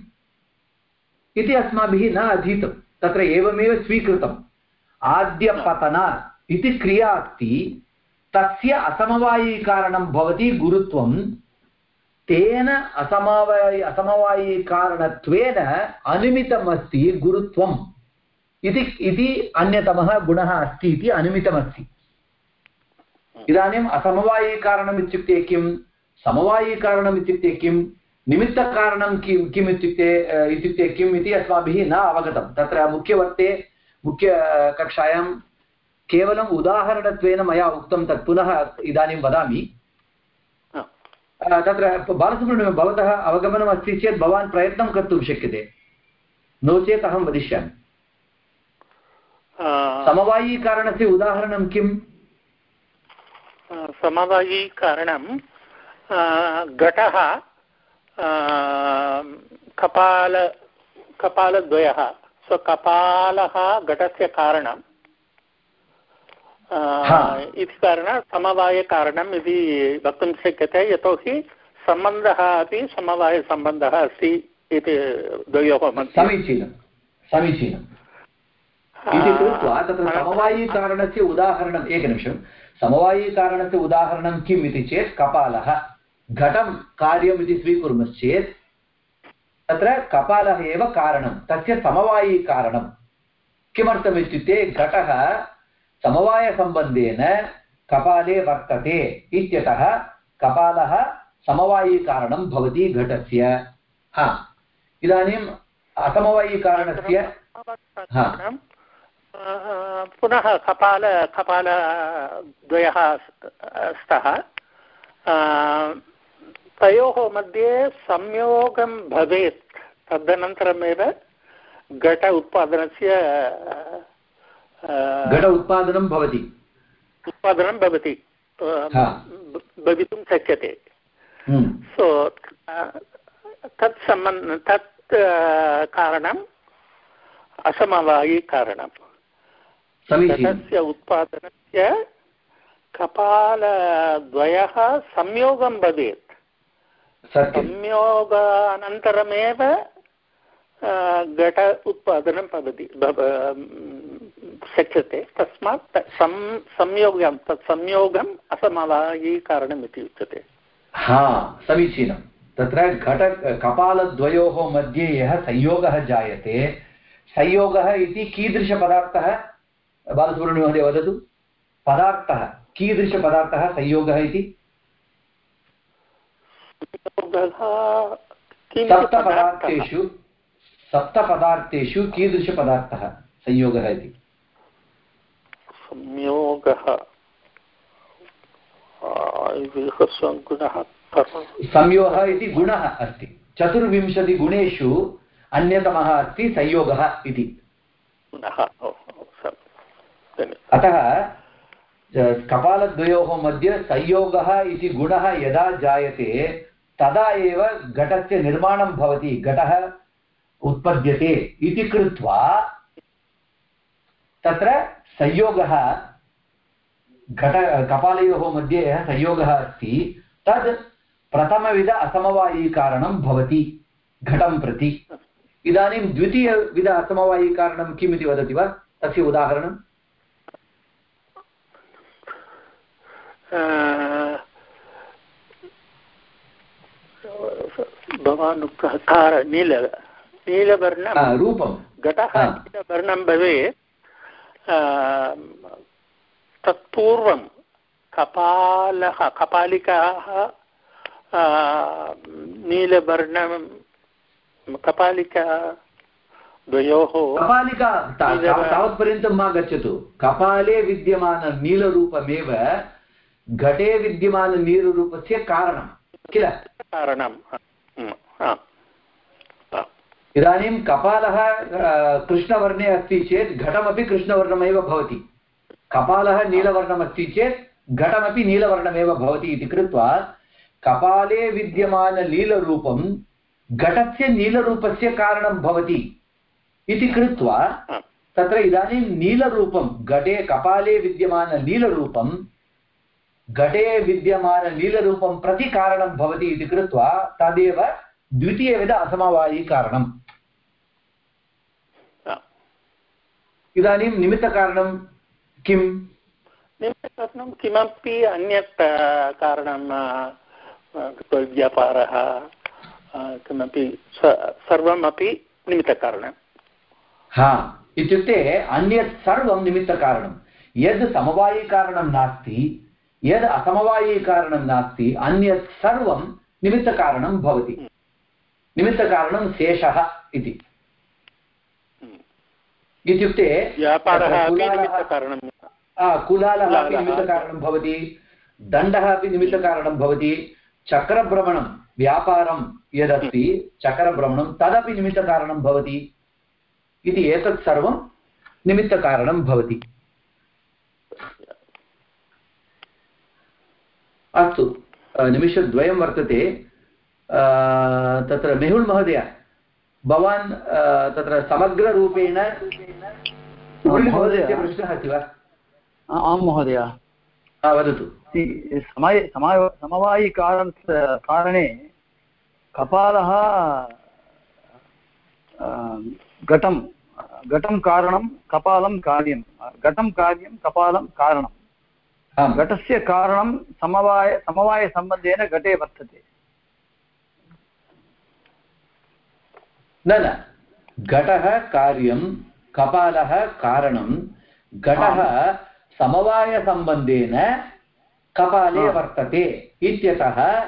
इति अस्माभिः न अधीतं। तत्र एवमेव स्वीकृतम्। आद्यपतन इति क्रिया अस्ति तस्य असमवायीकारणं भवति गुरुत्वं, तेन असमवायि असमवायिकारणत्वेन अनुमितमस्ति गुरुत्वम्। इति इति अन्यतमः गुणः अस्ति इति अनुमितमस्ति। इदानीम् असमवायिकारणम् इत्युक्ते किं समवायिकारणम् इत्युक्ते किं निमित्तकारणं किं किम् इत्युक्ते इत्युक्ते किम् इति अस्माभिः न अवगतं। तत्र मुख्यवर्ते मुख्यकक्षायां केवलम् उदाहरणत्वेन मया उक्तं तत् पुनः इदानीं वदामि। तत्र बालसुब्रह्मण्यं भवतः अवगमनम् अस्ति चेत् भवान् प्रयत्नं कर्तुं शक्यते। नो चेत् अहं वदिष्यामि। समवायीकारणस्य उदाहरणं किम्? समवायीकारणं घटः कपाल कपालद्वयः सो कपालः घटस्य कारणं इति कारणात् समवायकारणम् इति वक्तुं शक्यते यतोहि सम्बन्धः अपि समवायसम्बन्धः अस्ति इति द्वयोः समीचीनं समीचीनम् इति कृत्वा तत्र समवायीकारणस्य उदाहरणम् एकनिमिषं समवायीकारणस्य उदाहरणं किम् इति चेत् कपालः। घटं कार्यम् इति स्वीकुर्मश्चेत् तत्र कपालः एव कारणं। तस्य समवायीकारणं। किमर्थमित्युक्ते घटः समवायसम्बन्धेन कपाले वर्तते इत्यतः कपालः समवायीकारणं भवति घटस्य। हा। इदानीम् असमवायीकारणस्य पुनः कपाल कपालद्वयः स्तः। तयोः मध्ये संयोगं भवेत्। तदनन्तरमेव घट उत्पादनस्य घट उत्पादनं भवति। उत्पादनं भवति। भवितुं शक्यते। सो तत् सम्बन्ध तत् कारणम् असमवायिकारणम्। समीचीनं घटस्य उत्पादनस्य कपालद्वयः संयोगं भवेत् संयोगानन्तरमेव घट उत्पादनं भवति भव- शक्यते। तस्मात् सं संयोगं तत् संयोगम् असमवायीकारणम् इति उच्यते। हा समीचीनं तत्र घट कपालद्वयोः मध्ये यः संयोगः जायते संयोगः इति कीदृशपदार्थः बालसुब्रह्मण्यमहोदय वदतु पदार्थः कीदृशपदार्थः संयोगः इति? सप्तपदार्थेषु सप्तपदार्थेषु कीदृशपदार्थः संयोगः इति? संयोगः संयोगः इति गुणः अस्ति। चतुर्विंशतिगुणेषु अन्यतमः अस्ति संयोगः इति। गुणः। अतः कपालद्वयोः मध्ये संयोगः इति गुणः यदा जायते, तदा एव घटस्य निर्माणं भवति, घटः उत्पद्यते इति कृत्वा तत्र संयोगः, घट, कपालयोः मध्ये यः संयोगः अस्ति, तद् प्रथमविध असमवायीकारणं भवति, घटं प्रति। इदानीं द्वितीयविध असमवायीकारणं किम् इति वदति वा? तस्य उदाहरणं। भवान् उक्तः कार नील नीलवर्णं रूपं घटः. नीलवर्णं भवेत्। तत्पूर्वं कपालः कपालिकाः नीलवर्णं कपालिका द्वयोः कपालिका तावत्पर्यन्तं मा गच्छतु। कपाले विद्यमाननीलरूपमेव घटे विद्यमाननीलरूपस्य कारणं किल कारणं. इदानीं कपालः कृष्णवर्णे अस्ति चेत् घटमपि कृष्णवर्णमेव भवति कपालः नीलवर्णमस्ति चेत् घटमपि नीलवर्णमेव भवति इति कृत्वा कपाले विद्यमाननीलरूपं घटस्य नीलरूपस्य कारणं भवति इति कृत्वा. तत्र इदानीं नीलरूपं घटे कपाले विद्यमाननीलरूपं घटे विद्यमाननीलरूपं प्रति कारणं भवति इति कृत्वा तदेव द्वितीयविध असमवायिकारणम्. इदानीं निमित्तकारणं किम्? निमित्तकारणं किमपि अन्यत् कारणं व्यापारः किमपि सर्वमपि निमित्तकारणं हा इत्युक्ते अन्यत् सर्वं निमित्तकारणं यद् समवायिकारणं नास्ति यद् असमवायिकारणं नास्ति अन्यत् सर्वं निमित्तकारणं भवति। निमित्तकारणं शेषः इति। इत्युक्ते कुलालः- अपि निमित्तकारणं भवति दण्डः अपि निमित्तकारणं भवति चक्रभ्रमणं व्यापारं यदस्ति चक्रभ्रमणं तदपि निमित्तकारणं भवति। इति एतत् सर्वं निमित्तकारणं भवति। अस्तु निमिषद्वयं वर्तते तत्र मेहुल् महोदय भवान् तत्र समग्ररूपेण प्रश्नः अस्ति वा? आं महोदय। वदतु। समय समय समवायिकारण कारणे कपालः घटं घटं कारणं कपालं कार्यं। घटं कार्यं कपालं कारणं आम् घटस्य कारणं समवाय समवायसम्बन्धेन घटे वर्तते। न न। घटः कार्यं कपालः कारणं घटः समवायसम्बन्धेन कपाले. वर्तते। इत्यतः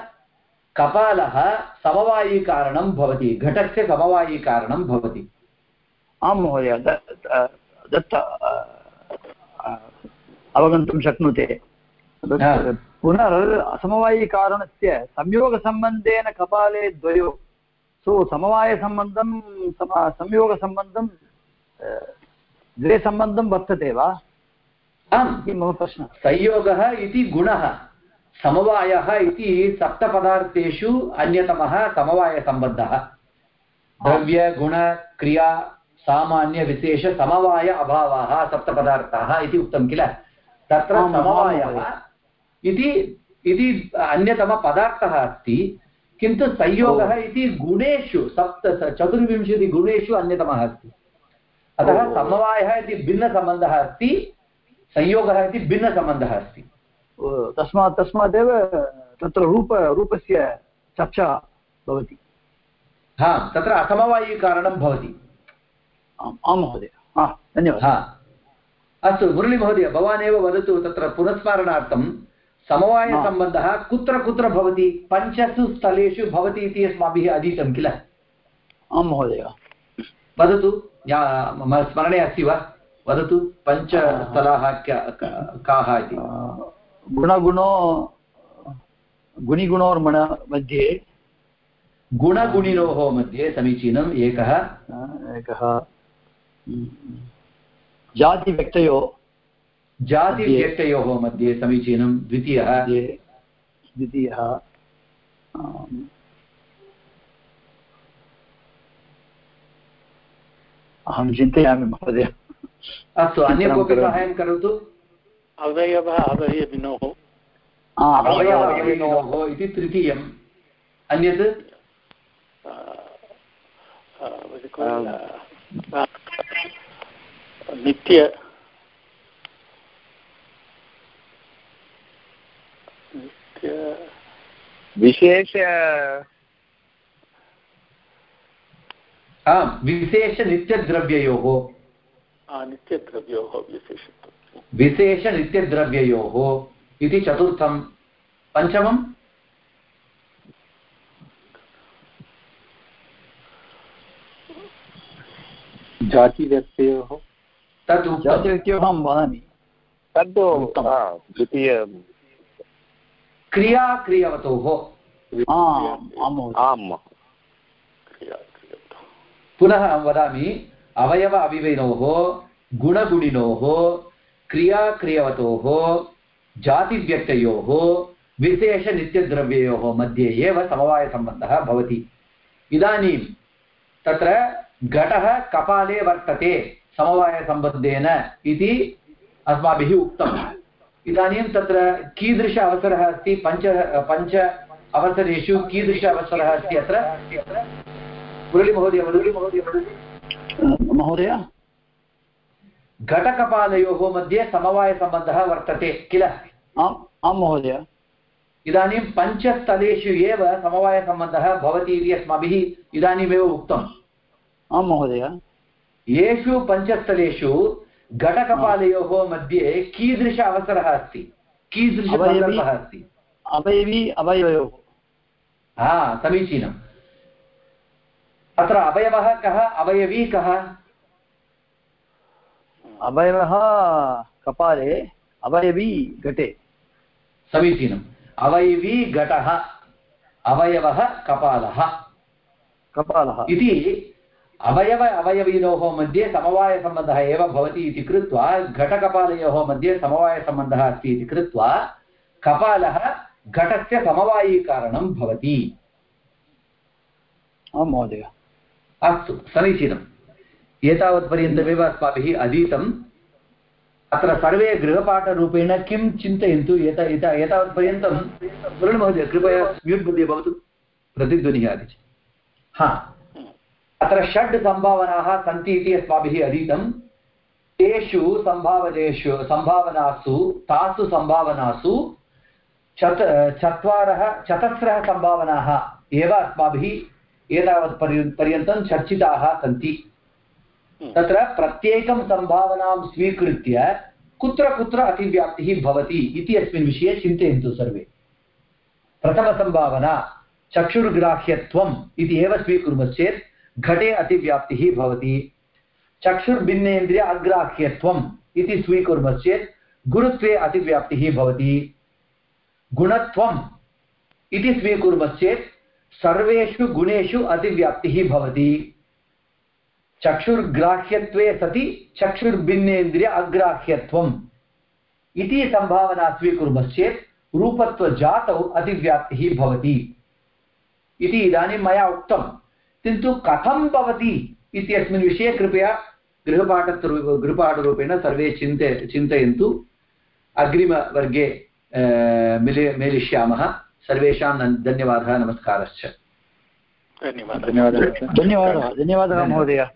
कपालः समवायिकारणं भवति। घटस्य समवायिकारणं भवति। आं महोदय। दत्त अवगन्तुं शक्नुते. पुनर् असमवायिकारणस्य संयोगसम्बन्धेन कपाले द्वयो। सो समवायसम्बन्धं सम संयोगसम्बन्धं द्वे सम्बन्धं वर्तते वा? आम्। इति मम प्रश्नः? संयोगः इति गुणः। समवायः इति सप्तपदार्थेषु अन्यतमः समवायसम्बन्धः। द्रव्यगुणक्रिया सामान्यविशेषसमवाय अभावाः सप्तपदार्थाः इति उक्तं किल? तत्र समवायः। इति इति अन्यतमपदार्थः अस्ति किन्तु संयोगः इति गुणेषु सप्त चतुर्विंशतिगुणेषु अन्यतमः अस्ति। अतः। समवायः इति भिन्नसम्बन्धः अस्ति संयोगः इति भिन्नसम्बन्धः अस्ति। तस्मात् तस्मादेव तत्र रूप रूपस्य चर्चा भवति। हा तत्र असमवायिकारणं भवति। आं महोदय। हा धन्यवादः। हा। अस्तु मुरळीमहोदय भवान् एव वदतु तत्र पुनस्मरणार्थं समवायसम्बन्धः कुत्र कुत्र भवति पञ्चसु स्थलेषु भवति इति अस्माभिः अधीतं किल? आं महोदय। वदतु मम स्मरणे अस्ति वा? वदतु पञ्चस्थलाः क्या- काः इति। गुणगुणो गुणिगुणोर्मण मध्ये। गुणगुणिनोः मध्ये समीचीनम् एकः। एकः। जातिव्यक्तयो जातिव्यक्तयोः मध्ये समीचीनं द्वितीयः। द्वितीयः अहं चिन्तयामि महोदय। अस्तु अन्य कोऽपि। साहाय्यं करोतु? अवयवः अवयविनोः। आ, अवयव अवयव- अवयविनोः इति तृतीयम् अन्यत् नित्य। नित्य। विशेष विशेषनित्यद्रव्ययोः आ, नित्यद्रव्योः विशेषत्वं विशेषनित्यद्रव्ययोः इति चतुर्थं पञ्चमं जातिव्यक्तयोः। जातिव्यक्तयोः अहं वदामि तद् द्वितीय। क्रियाक्रियवतोः आम् आम् क्रिया क्रियते पुनः अहं वदामि अवयव अविवयोः गुणगुणिनोः क्रियाक्रियवतोः जातिव्यक्तयोः विशेषनित्यद्रव्ययोः मध्ये एव समवायसम्बन्धः भवति। इदानीं तत्र घटः कपाले वर्तते। समवायसम्बन्धेन इति अस्माभिः उक्तम्। इदानीं तत्र कीदृश अवसरः अस्ति? पञ्च पञ्च अवसरेषु कीदृश अवसरः अस्ति अत्र? मुरळीमहोदय वदतु महोदय? घटकपालयोः मध्ये समवायसम्बन्धः वर्तते किल? आम् आं महोदय। इदानीं पञ्चस्थलेषु एव समवायसम्बन्धः भवति इति अस्माभिः इदानीमेव उक्तम्। आं महोदय। येषु पञ्चस्थलेषु घटकपालयोः मध्ये कीदृश अवसरः अस्ति? कीदृश अवयवी- अस्ति? अवयवी अवयवयोः। हा समीचीनम्। अत्र अवयवः कः? अवयवी कः? अवयवः कपाले अवयवी घटे। समीचीनम्। अवयवी घटः अवयवः कपालः। कपालः। इति अवयव अवयविनोः मध्ये समवायसम्बन्धः एव भवति इति कृत्वा घटकपालयोः मध्ये समवायसम्बन्धः अस्ति इति कृत्वा कपालः घटस्य समवायीकारणं भवति। आं महोदय। अस्तु समीचीनम् एतावत्पर्यन्तमेव अस्माभिः अधीतम् अत्र सर्वे गृहपाठरूपेण किं चिन्तयन्तु? एत एत एतावत्पर्यन्तं मुरळीमहोदय कृपया म्यूट् मध्ये भवतु। प्रतिध्वनिः आगच्छति। हा। अत्र षड् सम्भावनाः सन्ति इति अस्माभिः अधीतं। तेषु सम्भावनेषु सम्भावनासु तासु सम्भावनासु चत चत्वारः चतस्रः सम्भावनाः एव अस्माभिः एतावत् पर्य पर्यन्तं चर्चिताः सन्ति। तत्र प्रत्येकं सम्भावनां स्वीकृत्य कुत्र कुत्र अतिव्याप्तिः भवति इति अस्मिन् विषये चिन्तयन्तु सर्वे। प्रथमसम्भावना चक्षुर्ग्राह्यत्वम् इति एव स्वीकुर्मश्चेत् घटे अतिव्याप्तिः भवति। चक्षुर्भिन्नेन्द्रिय अग्राह्यत्वम् इति स्वीकुर्मश्चेत् गुरुत्वे अतिव्याप्तिः भवति। गुणत्वम् इति स्वीकुर्मश्चेत् सर्वेषु गुणेषु अतिव्याप्तिः भवति। चक्षुर्ग्राह्यत्वे सति चक्षुर्भिन्नेन्द्रिय अग्राह्यत्वम् इति सम्भावना स्वीकुर्मश्चेत् रूपत्वजातौ अतिव्याप्तिः भवति। इति इदानीं मया उक्तं किन्तु कथं भवति इत्यस्मिन् विषये कृपया गृहपाठरू गृहपाठरूपेण सर्वे चिन्त्य चिन्तयन्तु। अग्रिमवर्गे मिलि मेलिष्यामः। सर्वेषां धन्यवादः नमस्कारश्च। धन्यवादः। धन्यवादः धन्यवादः धन्यवादः। महोदय।